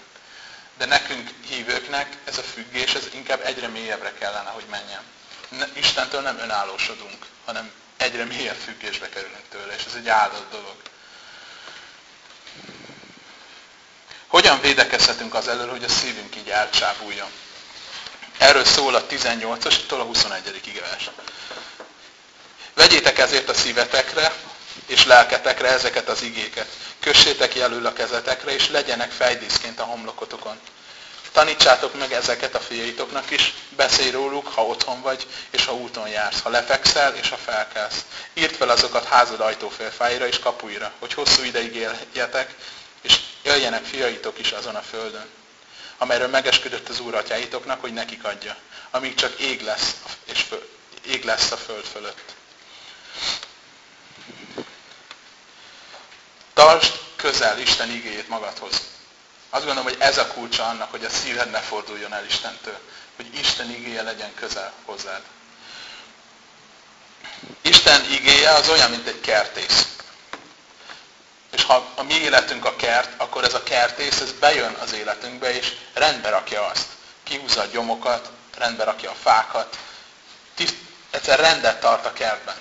De nekünk hívőknek ez a függés, ez inkább egyre mélyebbre kellene, hogy menjen. Istentől nem önállósodunk, hanem egyre mélyebb függésbe kerülünk tőle, és ez egy áldott dolog. Hogyan védekezhetünk az elől, hogy a szívünk így elcsábuljon? Erről szól a 18-as, a 21. igevers. Vegyétek ezért a szívetekre, és lelketekre ezeket az igéket. Kössétek jelül a kezetekre, és legyenek fejdíszként a homlokotokon. Tanítsátok meg ezeket a fiaitoknak is, beszélj róluk, ha otthon vagy, és ha úton jársz, ha lefekszel, és ha felkelsz. Írd fel azokat házad ajtófélfáira és kapuira, hogy hosszú ideig éljetek, és éljenek fiaitok is azon a földön, amelyről megesküdött az Úr atyáitoknak, hogy nekik adja, amíg csak ég lesz, és föl, ég lesz a föld fölött. Tartsd közel Isten igéjét magadhoz. Azt gondolom, hogy ez a kulcsa annak, hogy a szíved ne forduljon el Istentől. Hogy Isten igéje legyen közel hozzád. Isten igéje az olyan, mint egy kertész. És ha a mi életünk a kert, akkor ez a kertész, ez bejön az életünkbe, és rendbe rakja azt. Kihúzza a gyomokat, rendbe rakja a fákat, tiszt, egyszer rendet tart a kertben.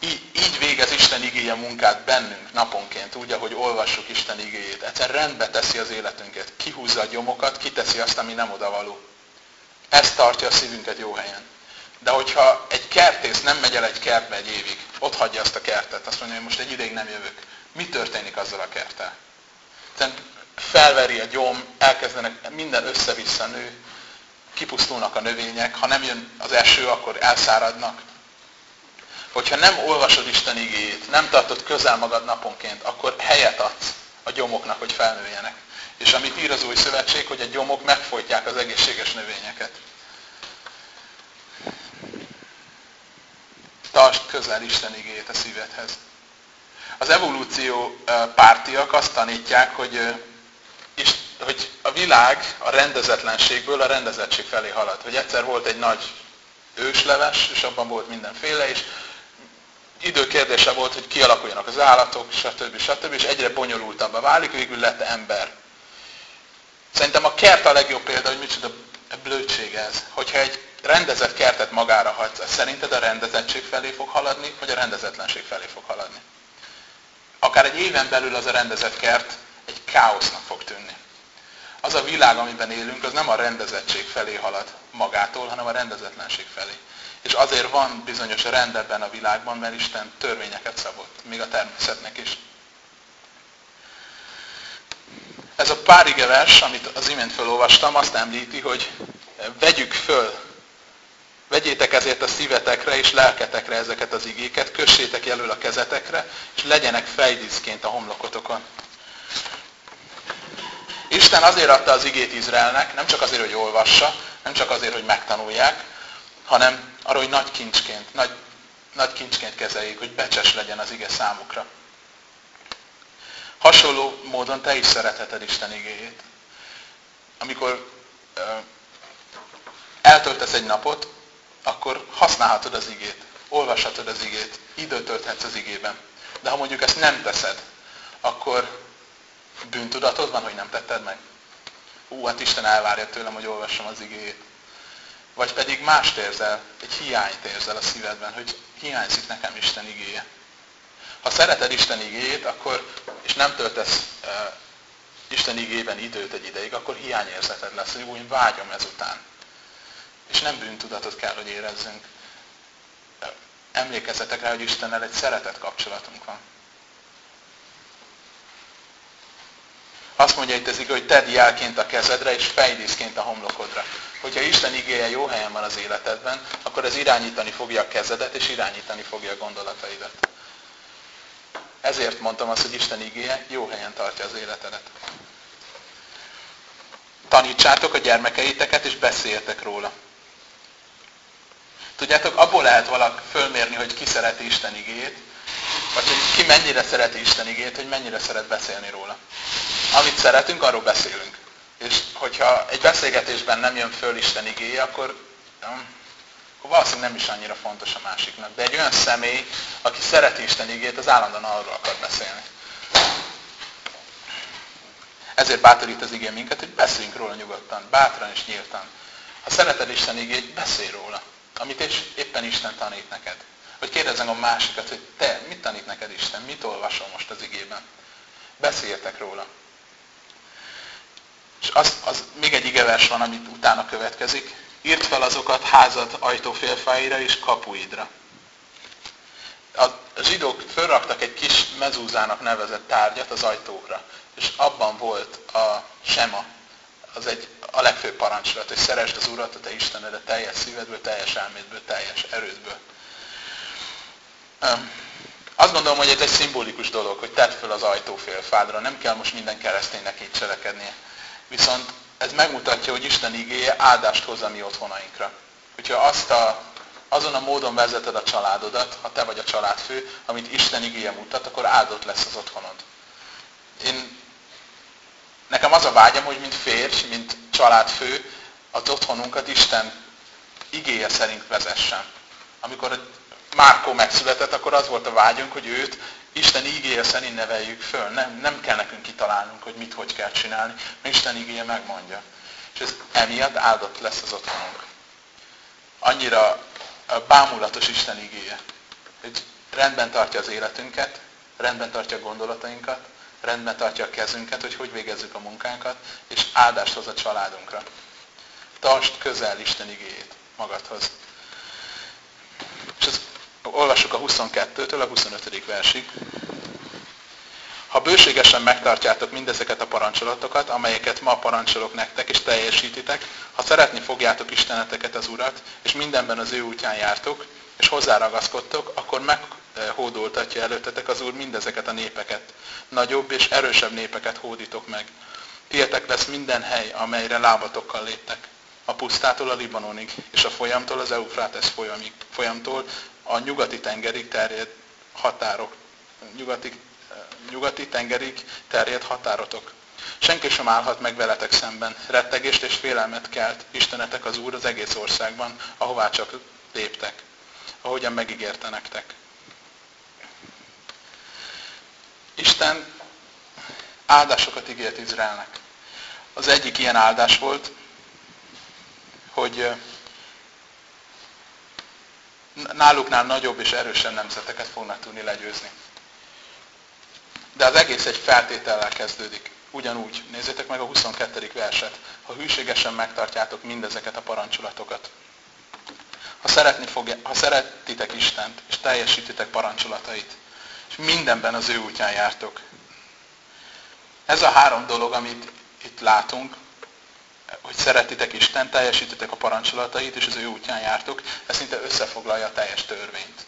Így, így végez Isten igéje munkát bennünk naponként, úgy, ahogy olvassuk Isten igéjét. Egyszer rendbe teszi az életünket, kihúzza a gyomokat, kiteszi azt, ami nem odavaló. Ez tartja a szívünket jó helyen. De hogyha egy kertész nem megy el egy kertbe egy évig, ott hagyja azt a kertet, azt mondja, hogy most egy ideig nem jövök. Mi történik azzal a kerttel? felveri a gyom, elkezdenek minden össze-vissza nő, kipusztulnak a növények, ha nem jön az eső, akkor elszáradnak. Hogyha nem olvasod Isten igéjét, nem tartod közel magad naponként, akkor helyet adsz a gyomoknak, hogy felnőjenek. És amit ír az új szövetség, hogy a gyomok megfojtják az egészséges növényeket. Tartsd közel Isten igéjét a szívedhez. Az evolúció pártiak azt tanítják, hogy, hogy a világ a rendezetlenségből a rendezettség felé halad. Hogy egyszer volt egy nagy ősleves, és abban volt mindenféle, és idő kérdése volt, hogy kialakuljanak az állatok, stb. stb. és egyre bonyolultabbá válik, végül lett ember. Szerintem a kert a legjobb példa, hogy micsoda blödség ez. Hogyha egy rendezett kertet magára hagysz, szerinted a rendezettség felé fog haladni, vagy a rendezetlenség felé fog haladni? Akár egy éven belül az a rendezett kert egy káosznak fog tűnni. Az a világ, amiben élünk, az nem a rendezettség felé halad magától, hanem a rendezetlenség felé. És azért van bizonyos rend ebben a világban, mert Isten törvényeket szabott, még a természetnek is. Ez a pár vers, amit az imént felolvastam, azt említi, hogy vegyük föl, vegyétek ezért a szívetekre és lelketekre ezeket az igéket, kössétek jelöl a kezetekre, és legyenek fejdíszként a homlokotokon. Isten azért adta az igét Izraelnek, nem csak azért, hogy olvassa, nem csak azért, hogy megtanulják, hanem arra, hogy nagy kincsként, nagy, nagy kincsként kezeljék, hogy becses legyen az ige számukra. Hasonló módon te is szeretheted Isten igéjét. Amikor eltöltesz egy napot, akkor használhatod az igét, olvashatod az igét, időt tölthetsz az igében. De ha mondjuk ezt nem teszed, akkor bűntudatod van, hogy nem tetted meg? Ú, hát Isten elvárja tőlem, hogy olvassam az igéjét. Vagy pedig mást érzel, egy hiányt érzel a szívedben, hogy hiányzik nekem Isten igéje. Ha szereted Isten igéjét, akkor, és nem töltesz uh, Isten igében időt egy ideig, akkor hiányérzeted lesz, hogy úgy vágyom ezután. És nem bűntudatot kell, hogy érezzünk. Emlékezzetek rá, hogy Istennel egy szeretet kapcsolatunk van. Azt mondja itt az igaz, hogy tedd jelként a kezedre, és fejdíszként a homlokodra. Hogyha Isten igéje jó helyen van az életedben, akkor ez irányítani fogja a kezedet, és irányítani fogja a gondolataidat. Ezért mondtam azt, hogy Isten igéje jó helyen tartja az életedet. Tanítsátok a gyermekeiteket, és beszéljetek róla. Tudjátok, abból lehet valaki fölmérni, hogy ki szereti Isten igéjét, vagy hogy ki mennyire szereti Isten igéjét, hogy mennyire szeret beszélni róla. Amit szeretünk, arról beszélünk. És hogyha egy beszélgetésben nem jön föl Isten igéje, akkor, akkor valószínűleg nem is annyira fontos a másiknak. De egy olyan személy, aki szereti Isten igét, az állandóan arról akar beszélni. Ezért bátorít az igény minket, hogy beszéljünk róla nyugodtan, bátran és nyíltan. Ha szereted Isten igét, beszélj róla, amit és éppen Isten tanít neked. Vagy kérdezzem a másikat, hogy te, mit tanít neked Isten, mit olvasol most az igében. Beszéljetek róla. És az, az még egy igevers van, amit utána következik. Írt fel azokat házat ajtófélfáira és kapuidra. A zsidók fölraktak egy kis mezúzának nevezett tárgyat az ajtókra, és abban volt a sema, az egy a legfőbb parancsolat, hogy szeresd az Urat, a te Istenedet teljes szívedből, teljes elmédből, teljes erődből. Azt gondolom, hogy ez egy szimbolikus dolog, hogy tedd föl az ajtófélfádra. Nem kell most minden kereszténynek így cselekednie. Viszont ez megmutatja, hogy Isten igéje áldást hoz a mi otthonainkra. Hogyha azt a, azon a módon vezeted a családodat, ha te vagy a családfő, amit Isten igéje mutat, akkor áldott lesz az otthonod. Én, nekem az a vágyam, hogy mint férj, mint családfő, az otthonunkat Isten igéje szerint vezessen. Amikor Márkó megszületett, akkor az volt a vágyunk, hogy őt Isten ígéje szerint neveljük föl. Nem, nem kell nekünk kitalálnunk, hogy mit, hogy kell csinálni, mert Isten ígéje megmondja. És ez emiatt áldott lesz az otthonunk. Annyira bámulatos Isten ígéje, hogy rendben tartja az életünket, rendben tartja a gondolatainkat, rendben tartja a kezünket, hogy hogy végezzük a munkánkat, és áldást hoz a családunkra. Tartsd közel Isten igéjét magadhoz. Olvassuk a 22-től a 25. versig. Ha bőségesen megtartjátok mindezeket a parancsolatokat, amelyeket ma parancsolok nektek, és teljesítitek, ha szeretni fogjátok Isteneteket az Urat, és mindenben az ő útján jártok, és hozzáragaszkodtok, akkor meghódoltatja előttetek az Úr mindezeket a népeket. Nagyobb és erősebb népeket hódítok meg. Tietek lesz minden hely, amelyre lábatokkal léptek. A pusztától a Libanonig, és a folyamtól az Eufrátesz folyamig, folyamtól a nyugati tengerig terjed határok, nyugati, nyugati tengerig terjed határotok. Senki sem állhat meg veletek szemben. Rettegést és félelmet kelt Istenetek az Úr az egész országban, ahová csak léptek, ahogyan megígérte nektek. Isten áldásokat ígért Izraelnek. Az egyik ilyen áldás volt, hogy náluknál nagyobb és erősebb nemzeteket fognak tudni legyőzni. De az egész egy feltétellel kezdődik. Ugyanúgy, nézzétek meg a 22. verset. Ha hűségesen megtartjátok mindezeket a parancsolatokat. Ha, szeretni fogja, ha szeretitek Istent, és teljesítitek parancsolatait, és mindenben az ő útján jártok. Ez a három dolog, amit itt látunk, hogy szeretitek Isten, teljesítitek a parancsolatait, és az ő útján jártok, ez szinte összefoglalja a teljes törvényt.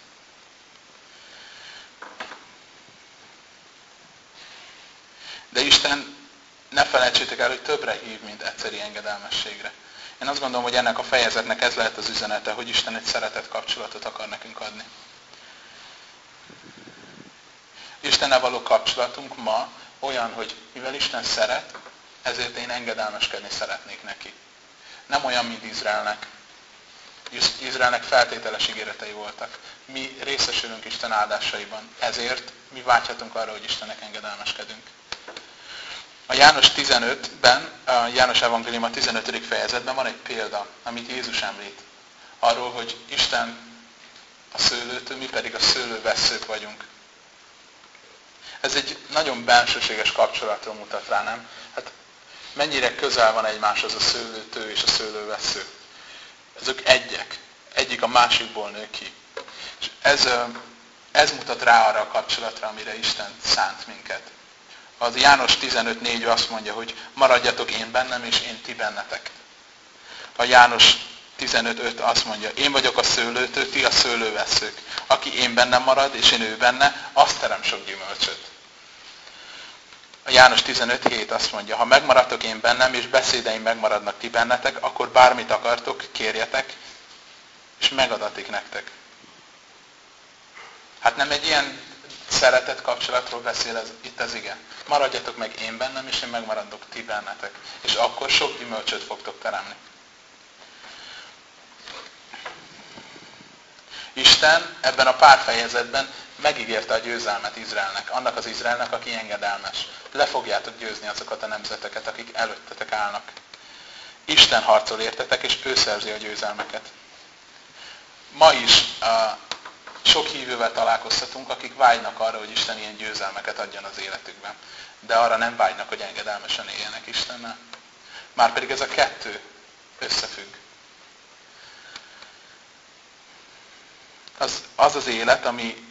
De Isten, ne felejtsétek el, hogy többre hív, mint egyszeri engedelmességre. Én azt gondolom, hogy ennek a fejezetnek ez lehet az üzenete, hogy Isten egy szeretett kapcsolatot akar nekünk adni. Istennel való kapcsolatunk ma olyan, hogy mivel Isten szeret, ezért én engedelmeskedni szeretnék neki. Nem olyan, mint Izraelnek. Izraelnek feltételes ígéretei voltak. Mi részesülünk Isten áldásaiban. Ezért mi vágyhatunk arra, hogy Istennek engedelmeskedünk. A János 15-ben, a János Evangélium a 15. fejezetben van egy példa, amit Jézus említ. Arról, hogy Isten a szőlőtő, mi pedig a szőlővesszők vagyunk. Ez egy nagyon bensőséges kapcsolatról mutat rá, nem? Hát mennyire közel van egymáshoz a szőlőtő és a szőlővesző. Ezek egyek. Egyik a másikból nő ki. És ez, ez mutat rá arra a kapcsolatra, amire Isten szánt minket. Az János 15.4 azt mondja, hogy maradjatok én bennem, és én ti bennetek. A János 15.5 azt mondja, én vagyok a szőlőtő, ti a szőlőveszők. Aki én bennem marad, és én ő benne, azt terem sok gyümölcsöt. A János 15.7 azt mondja, ha megmaradtok én bennem, és beszédeim megmaradnak ti bennetek, akkor bármit akartok, kérjetek, és megadatik nektek. Hát nem egy ilyen szeretett kapcsolatról beszél ez, itt az igen. Maradjatok meg én bennem, és én megmaradok ti bennetek. És akkor sok gyümölcsöt fogtok teremni. Isten ebben a pár megígérte a győzelmet Izraelnek, annak az Izraelnek, aki engedelmes. Le fogjátok győzni azokat a nemzeteket, akik előttetek állnak. Isten harcol értetek, és ő szerzi a győzelmeket. Ma is uh, sok hívővel találkoztatunk, akik vágynak arra, hogy Isten ilyen győzelmeket adjon az életükben. De arra nem vágynak, hogy engedelmesen éljenek Istennel. Márpedig ez a kettő összefügg. Az az, az élet, ami,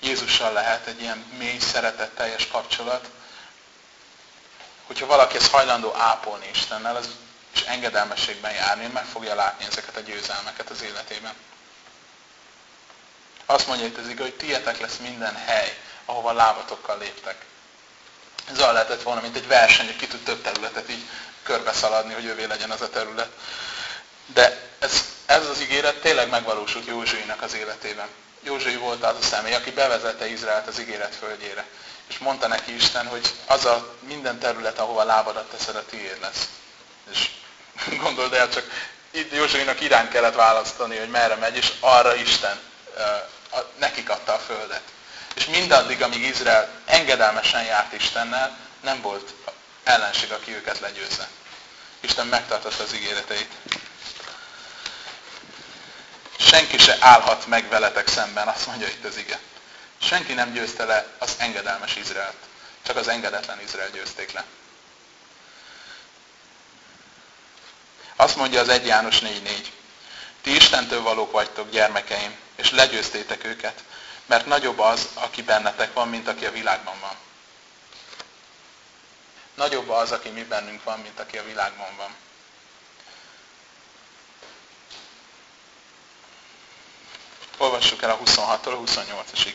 Jézussal lehet egy ilyen mély, szeretetteljes kapcsolat, hogyha valaki ezt hajlandó ápolni Istennel, az, és engedelmességben járni, meg fogja látni ezeket a győzelmeket az életében. Azt mondja itt az igaz, hogy tietek lesz minden hely, ahova lábatokkal léptek. Ez olyan lehetett volna, mint egy verseny, hogy ki tud több területet így körbeszaladni, hogy ővé legyen az a terület. De ez, ez az ígéret tényleg megvalósult Józsuinak az életében. Józsui volt az a személy, aki bevezette Izraelt az ígéret földjére. És mondta neki Isten, hogy az a minden terület, ahova lábadat teszed, a tiéd lesz. És gondold el, csak Józsuinak irány kellett választani, hogy merre megy, és arra Isten nekik adta a földet. És mindaddig, amíg Izrael engedelmesen járt Istennel, nem volt ellenség, aki őket legyőzze. Isten megtartotta az ígéreteit. Senki se állhat meg veletek szemben, azt mondja itt az ige. Senki nem győzte le az engedelmes Izraelt. Csak az engedetlen Izrael győzték le. Azt mondja az 1 János 4.4. Ti Istentől valók vagytok, gyermekeim, és legyőztétek őket, mert nagyobb az, aki bennetek van, mint aki a világban van. Nagyobb az, aki mi bennünk van, mint aki a világban van. Olvassuk el a 26-tól a 28-asig.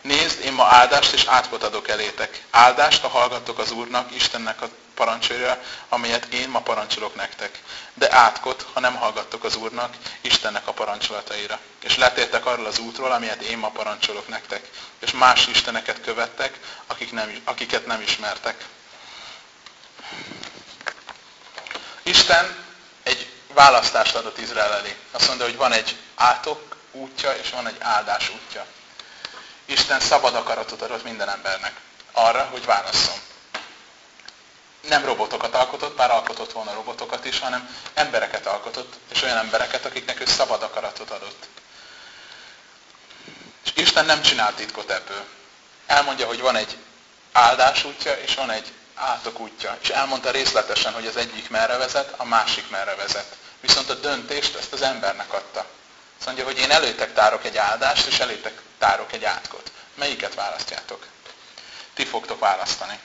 Nézd, én ma áldást és átkot adok elétek. Áldást, ha hallgattok az Úrnak, Istennek a parancsolja, amelyet én ma parancsolok nektek. De átkot, ha nem hallgattok az Úrnak, Istennek a parancsolataira. És letértek arról az útról, amelyet én ma parancsolok nektek. És más isteneket követtek, akik nem, akiket nem ismertek. Isten egy választást adott Izrael elé. Azt mondta, hogy van egy átok útja, és van egy áldás útja. Isten szabad akaratot adott minden embernek arra, hogy válasszon. Nem robotokat alkotott, bár alkotott volna robotokat is, hanem embereket alkotott, és olyan embereket, akiknek ő szabad akaratot adott. És Isten nem csinált titkot ebből. Elmondja, hogy van egy áldás útja, és van egy átok útja. És elmondta részletesen, hogy az egyik merre vezet, a másik merre vezet. Viszont a döntést ezt az embernek adta. Azt mondja, hogy én előttek tárok egy áldást, és előttek tárok egy átkot. Melyiket választjátok? Ti fogtok választani.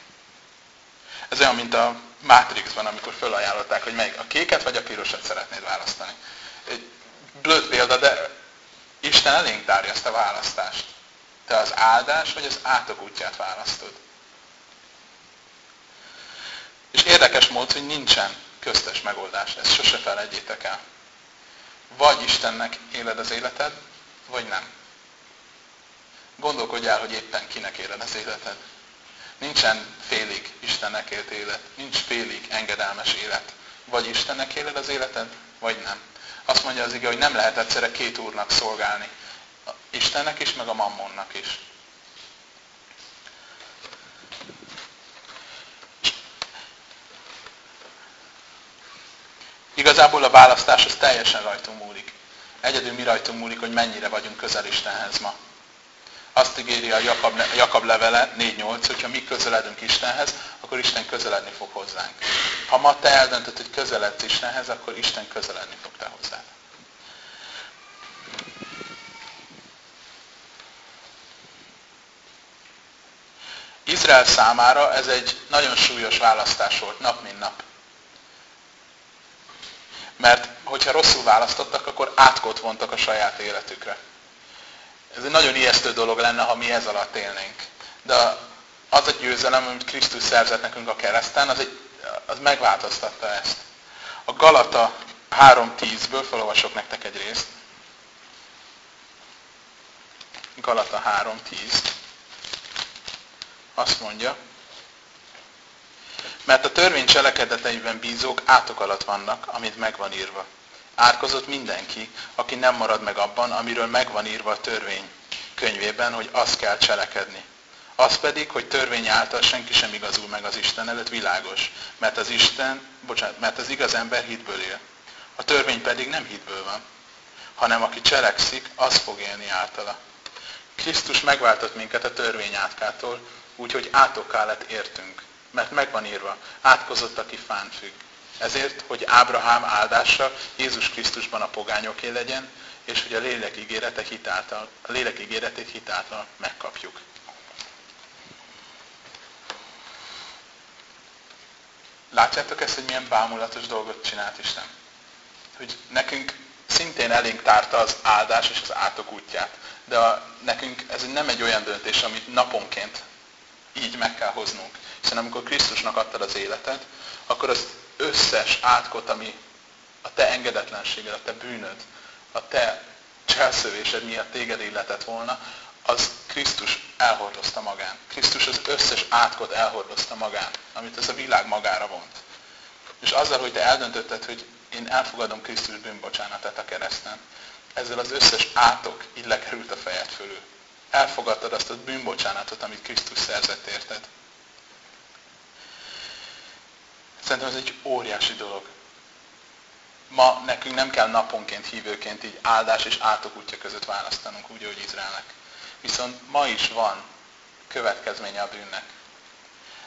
Ez olyan, mint a Matrixban, amikor felajánlották, hogy melyik a kéket vagy a pirosat szeretnéd választani. Egy blöd példa, de Isten elénk tárja ezt a választást. Te az áldás vagy az átok útját választod. És érdekes mód, hogy nincsen köztes megoldás. Ezt sose felejtjétek el. Vagy Istennek éled az életed, vagy nem. Gondolkodj el, hogy éppen kinek éled az életed. Nincsen félig Istennek élt élet. Nincs félig engedelmes élet. Vagy Istennek éled az életed, vagy nem. Azt mondja az ige, hogy nem lehet egyszerre két úrnak szolgálni. Istennek is, meg a mammonnak is. Igazából a választás az teljesen rajtunk múlik. Egyedül mi rajtunk múlik, hogy mennyire vagyunk közel Istenhez ma. Azt ígéri a Jakab, Jakab levele 4.8, hogyha mi közeledünk Istenhez, akkor Isten közeledni fog hozzánk. Ha ma te eldöntöd, hogy közeledsz Istenhez, akkor Isten közeledni fog te hozzá. Izrael számára ez egy nagyon súlyos választás volt, nap mint nap. Mert hogyha rosszul választottak, akkor átkot vontak a saját életükre. Ez egy nagyon ijesztő dolog lenne, ha mi ez alatt élnénk. De az a győzelem, amit Krisztus szerzett nekünk a kereszten, az, egy, az megváltoztatta ezt. A Galata 3.10-ből felolvasok nektek egy részt. Galata 3.10 azt mondja, mert a törvény cselekedeteiben bízók átok alatt vannak, amit megvan írva. Árkozott mindenki, aki nem marad meg abban, amiről megvan írva a törvény könyvében, hogy azt kell cselekedni. Az pedig, hogy törvény által senki sem igazul meg az Isten előtt világos, mert az Isten, bocsánat, mert az igaz ember hitből él. A törvény pedig nem hitből van, hanem aki cselekszik, az fog élni általa. Krisztus megváltott minket a törvény átkától, úgyhogy átokká lett értünk. Mert megvan írva, átkozott, aki fán függ. Ezért, hogy Ábrahám áldása Jézus Krisztusban a pogányoké legyen, és hogy a lélek, ígérete hitáltal, a lélek ígéretét hitáltal megkapjuk. Látjátok ezt, hogy milyen bámulatos dolgot csinált Isten? Hogy nekünk szintén elénk tárta az áldás és az átok útját. De a, nekünk ez nem egy olyan döntés, amit naponként így meg kell hoznunk. Hiszen amikor Krisztusnak adtad az életed, akkor az összes átkot, ami a te engedetlenséged, a te bűnöd, a te cselszövésed miatt téged illetett volna, az Krisztus elhordozta magán. Krisztus az összes átkot elhordozta magán, amit ez a világ magára vont. És azzal, hogy te eldöntötted, hogy én elfogadom Krisztus bűnbocsánatát a kereszten, ezzel az összes átok így lekerült a fejed fölül. Elfogadtad azt a bűnbocsánatot, amit Krisztus szerzett érted. Szerintem ez egy óriási dolog. Ma nekünk nem kell naponként hívőként így áldás és átok útja között választanunk, úgy, hogy Izraelnek. Viszont ma is van következménye a bűnnek.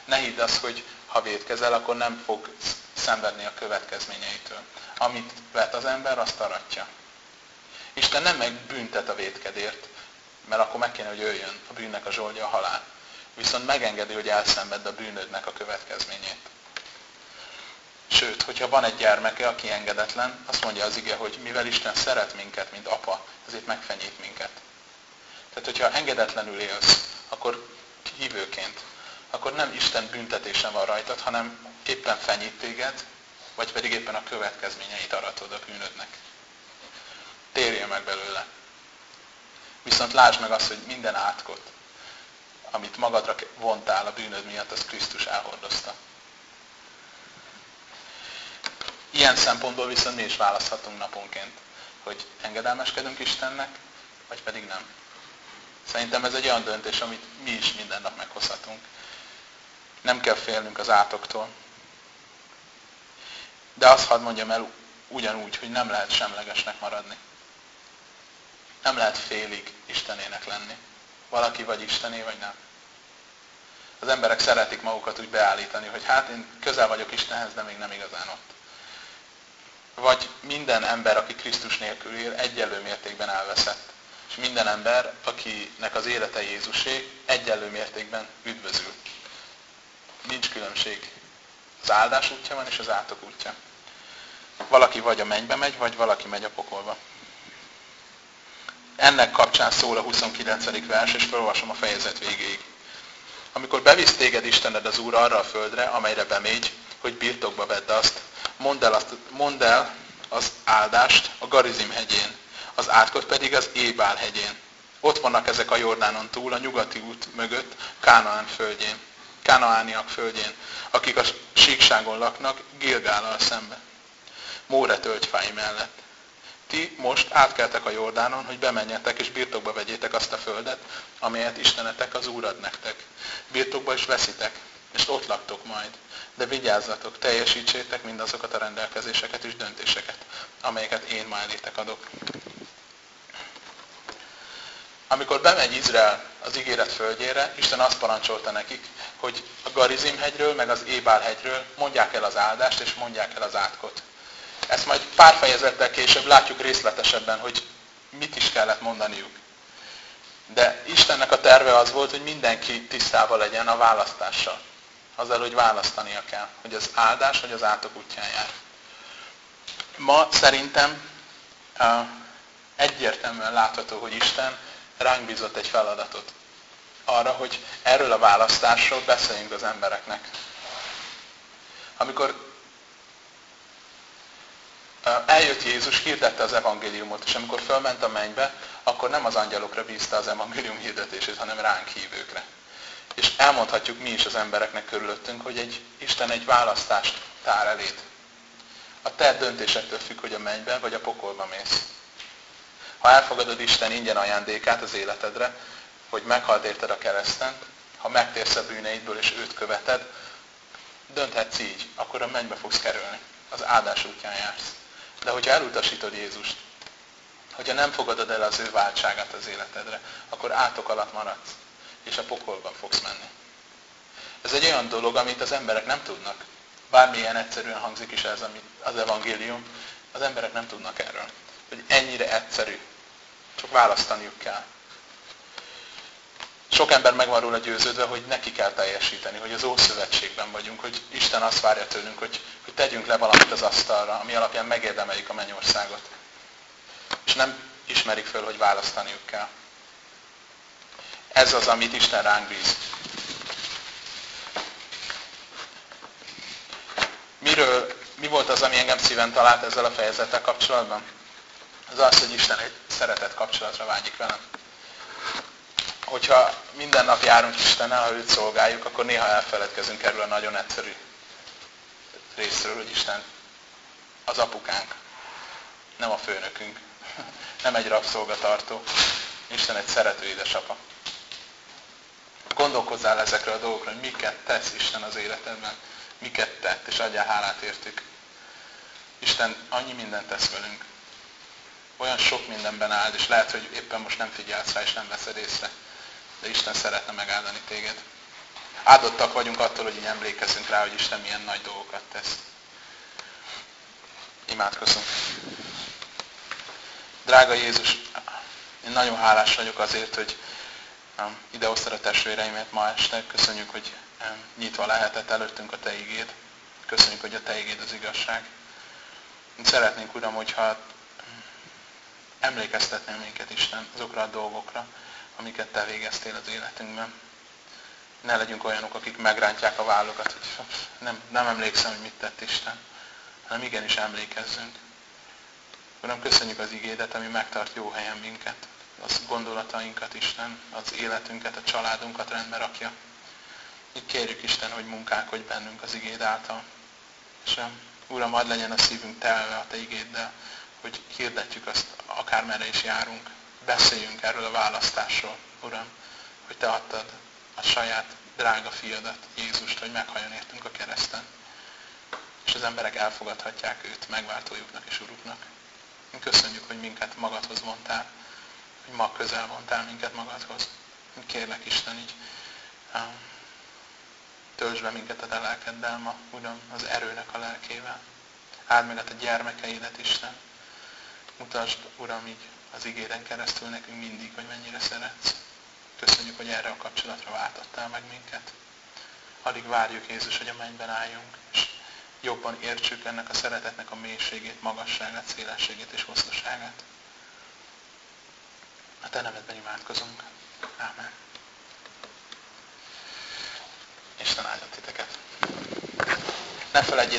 Ne hidd azt, hogy ha védkezel, akkor nem fog szenvedni a következményeitől. Amit vet az ember, azt aratja. Isten nem megbüntet a védkedért, mert akkor meg kéne, hogy jöjjön a bűnnek a zsoldja a halál. Viszont megengedi, hogy elszenvedd a bűnödnek a következményét. Sőt, hogyha van egy gyermeke, aki engedetlen, azt mondja az ige, hogy mivel Isten szeret minket, mint apa, ezért megfenyít minket. Tehát, hogyha engedetlenül élsz, akkor hívőként, akkor nem Isten büntetése van rajtad, hanem éppen fenyít téged, vagy pedig éppen a következményeit aratod a bűnödnek. Térjél meg belőle. Viszont lásd meg azt, hogy minden átkot, amit magadra vontál a bűnöd miatt, az Krisztus elhordozta. Ilyen szempontból viszont mi is választhatunk naponként, hogy engedelmeskedünk Istennek, vagy pedig nem. Szerintem ez egy olyan döntés, amit mi is minden nap meghozhatunk. Nem kell félnünk az átoktól. De azt hadd mondjam el ugyanúgy, hogy nem lehet semlegesnek maradni. Nem lehet félig Istenének lenni. Valaki vagy Istené, vagy nem. Az emberek szeretik magukat úgy beállítani, hogy hát én közel vagyok Istenhez, de még nem igazán ott. Vagy minden ember, aki Krisztus nélkül él, egyenlő mértékben elveszett. És minden ember, akinek az élete Jézusé, egyenlő mértékben üdvözül. Nincs különbség. Az áldás útja van, és az átok útja. Valaki vagy a mennybe megy, vagy valaki megy a pokolba. Ennek kapcsán szól a 29. vers, és felolvasom a fejezet végéig. Amikor bevisz téged Istened az Úr arra a földre, amelyre bemégy, hogy birtokba vedd azt, mondd el, azt, mondd el az áldást a Garizim hegyén, az átkot pedig az Ébál hegyén. Ott vannak ezek a Jordánon túl, a nyugati út mögött, Kánaán földjén, Kánaániak földjén, akik a síkságon laknak, Gilgállal szembe. Móre tölgyfái mellett. Ti most átkeltek a Jordánon, hogy bemenjetek és birtokba vegyétek azt a földet, amelyet Istenetek az Úr ad nektek. Birtokba is veszitek, és ott laktok majd. De vigyázzatok, teljesítsétek mindazokat a rendelkezéseket és döntéseket, amelyeket én ma elétek adok. Amikor bemegy Izrael az ígéret földjére, Isten azt parancsolta nekik, hogy a Garizim hegyről, meg az Ébál hegyről mondják el az áldást, és mondják el az átkot. Ezt majd pár fejezettel később látjuk részletesebben, hogy mit is kellett mondaniuk. De Istennek a terve az volt, hogy mindenki tisztában legyen a választással. Azzal, hogy választania kell, hogy az áldás vagy az átok útján jár. Ma szerintem egyértelműen látható, hogy Isten ránk bízott egy feladatot. Arra, hogy erről a választásról beszéljünk az embereknek. Amikor eljött Jézus, hirdette az evangéliumot, és amikor fölment a mennybe, akkor nem az angyalokra bízta az evangélium hirdetését, hanem ránk hívőkre. Elmondhatjuk mi is az embereknek körülöttünk, hogy egy, Isten egy választást tár eléd. A te döntésettől függ, hogy a mennybe vagy a pokolba mész. Ha elfogadod Isten ingyen ajándékát az életedre, hogy meghalt érted a kereszten, ha megtérsz a bűneidből és őt követed, dönthetsz így, akkor a mennybe fogsz kerülni. Az áldás útján jársz. De hogyha elutasítod Jézust, hogyha nem fogadod el az ő váltságát az életedre, akkor átok alatt maradsz, és a pokolban fogsz menni. Ez egy olyan dolog, amit az emberek nem tudnak. bármilyen egyszerűen hangzik is ez az evangélium, az emberek nem tudnak erről. Hogy ennyire egyszerű. Csak választaniuk kell. Sok ember meg van róla győződve, hogy neki kell teljesíteni, hogy az Ószövetségben vagyunk, hogy Isten azt várja tőlünk, hogy, hogy tegyünk le valamit az asztalra, ami alapján megérdemeljük a mennyországot. És nem ismerik föl, hogy választaniuk kell. Ez az, amit Isten ránk bíz. Miről, mi volt az, ami engem szíven talált ezzel a fejezettel kapcsolatban? Az az, hogy Isten egy szeretett kapcsolatra vágyik velem. Hogyha minden nap járunk Istennel, ha őt szolgáljuk, akkor néha elfeledkezünk erről a nagyon egyszerű részről, hogy Isten az apukánk, nem a főnökünk, nem egy rabszolgatartó. Isten egy szerető édesapa. Gondolkozzál ezekről a dolgokról, hogy miket tesz Isten az életedben, miket tett, és adjál hálát értük. Isten annyi mindent tesz velünk. Olyan sok mindenben áld, és lehet, hogy éppen most nem figyelsz rá, és nem veszed észre. De Isten szeretne megáldani téged. Áldottak vagyunk attól, hogy így emlékezünk rá, hogy Isten milyen nagy dolgokat tesz. Imádkozunk. Drága Jézus, én nagyon hálás vagyok azért, hogy um, idehoztad a testvéreimet ma este. Köszönjük, hogy nyitva lehetett előttünk a Te igéd. Köszönjük, hogy a Te igéd az igazság. Én szeretnénk, Uram, hogyha emlékeztetnél minket, Isten, azokra a dolgokra, amiket Te végeztél az életünkben. Ne legyünk olyanok, akik megrántják a vállokat, hogy nem, nem emlékszem, hogy mit tett Isten, hanem igenis emlékezzünk. Uram, köszönjük az igédet, ami megtart jó helyen minket, az gondolatainkat, Isten, az életünket, a családunkat rendbe rakja. Így kérjük Isten, hogy munkálkodj bennünk az igéd által. És Uram, add legyen a szívünk telve a Te igéddel, hogy hirdetjük azt, akármerre is járunk. Beszéljünk erről a választásról, Uram, hogy Te adtad a saját drága fiadat, Jézust, hogy meghajjon értünk a kereszten. És az emberek elfogadhatják őt megváltójuknak és uruknak. Köszönjük, hogy minket magadhoz mondtál, hogy ma közel vontál minket magadhoz. Kérlek Isten így, um, töltsd be minket a te lelkeddel ma, Uram, az erőnek a lelkével. Áld meg a gyermekeidet, Isten. Mutasd, Uram, így az igéden keresztül nekünk mindig, hogy mennyire szeretsz. Köszönjük, hogy erre a kapcsolatra váltottál meg minket. Alig várjuk, Jézus, hogy a mennyben álljunk, és jobban értsük ennek a szeretetnek a mélységét, magasságát, szélességét és hosszúságát. A Te nevedben imádkozunk. Ámen. Isten áldjon titeket. Ne felejtjétek,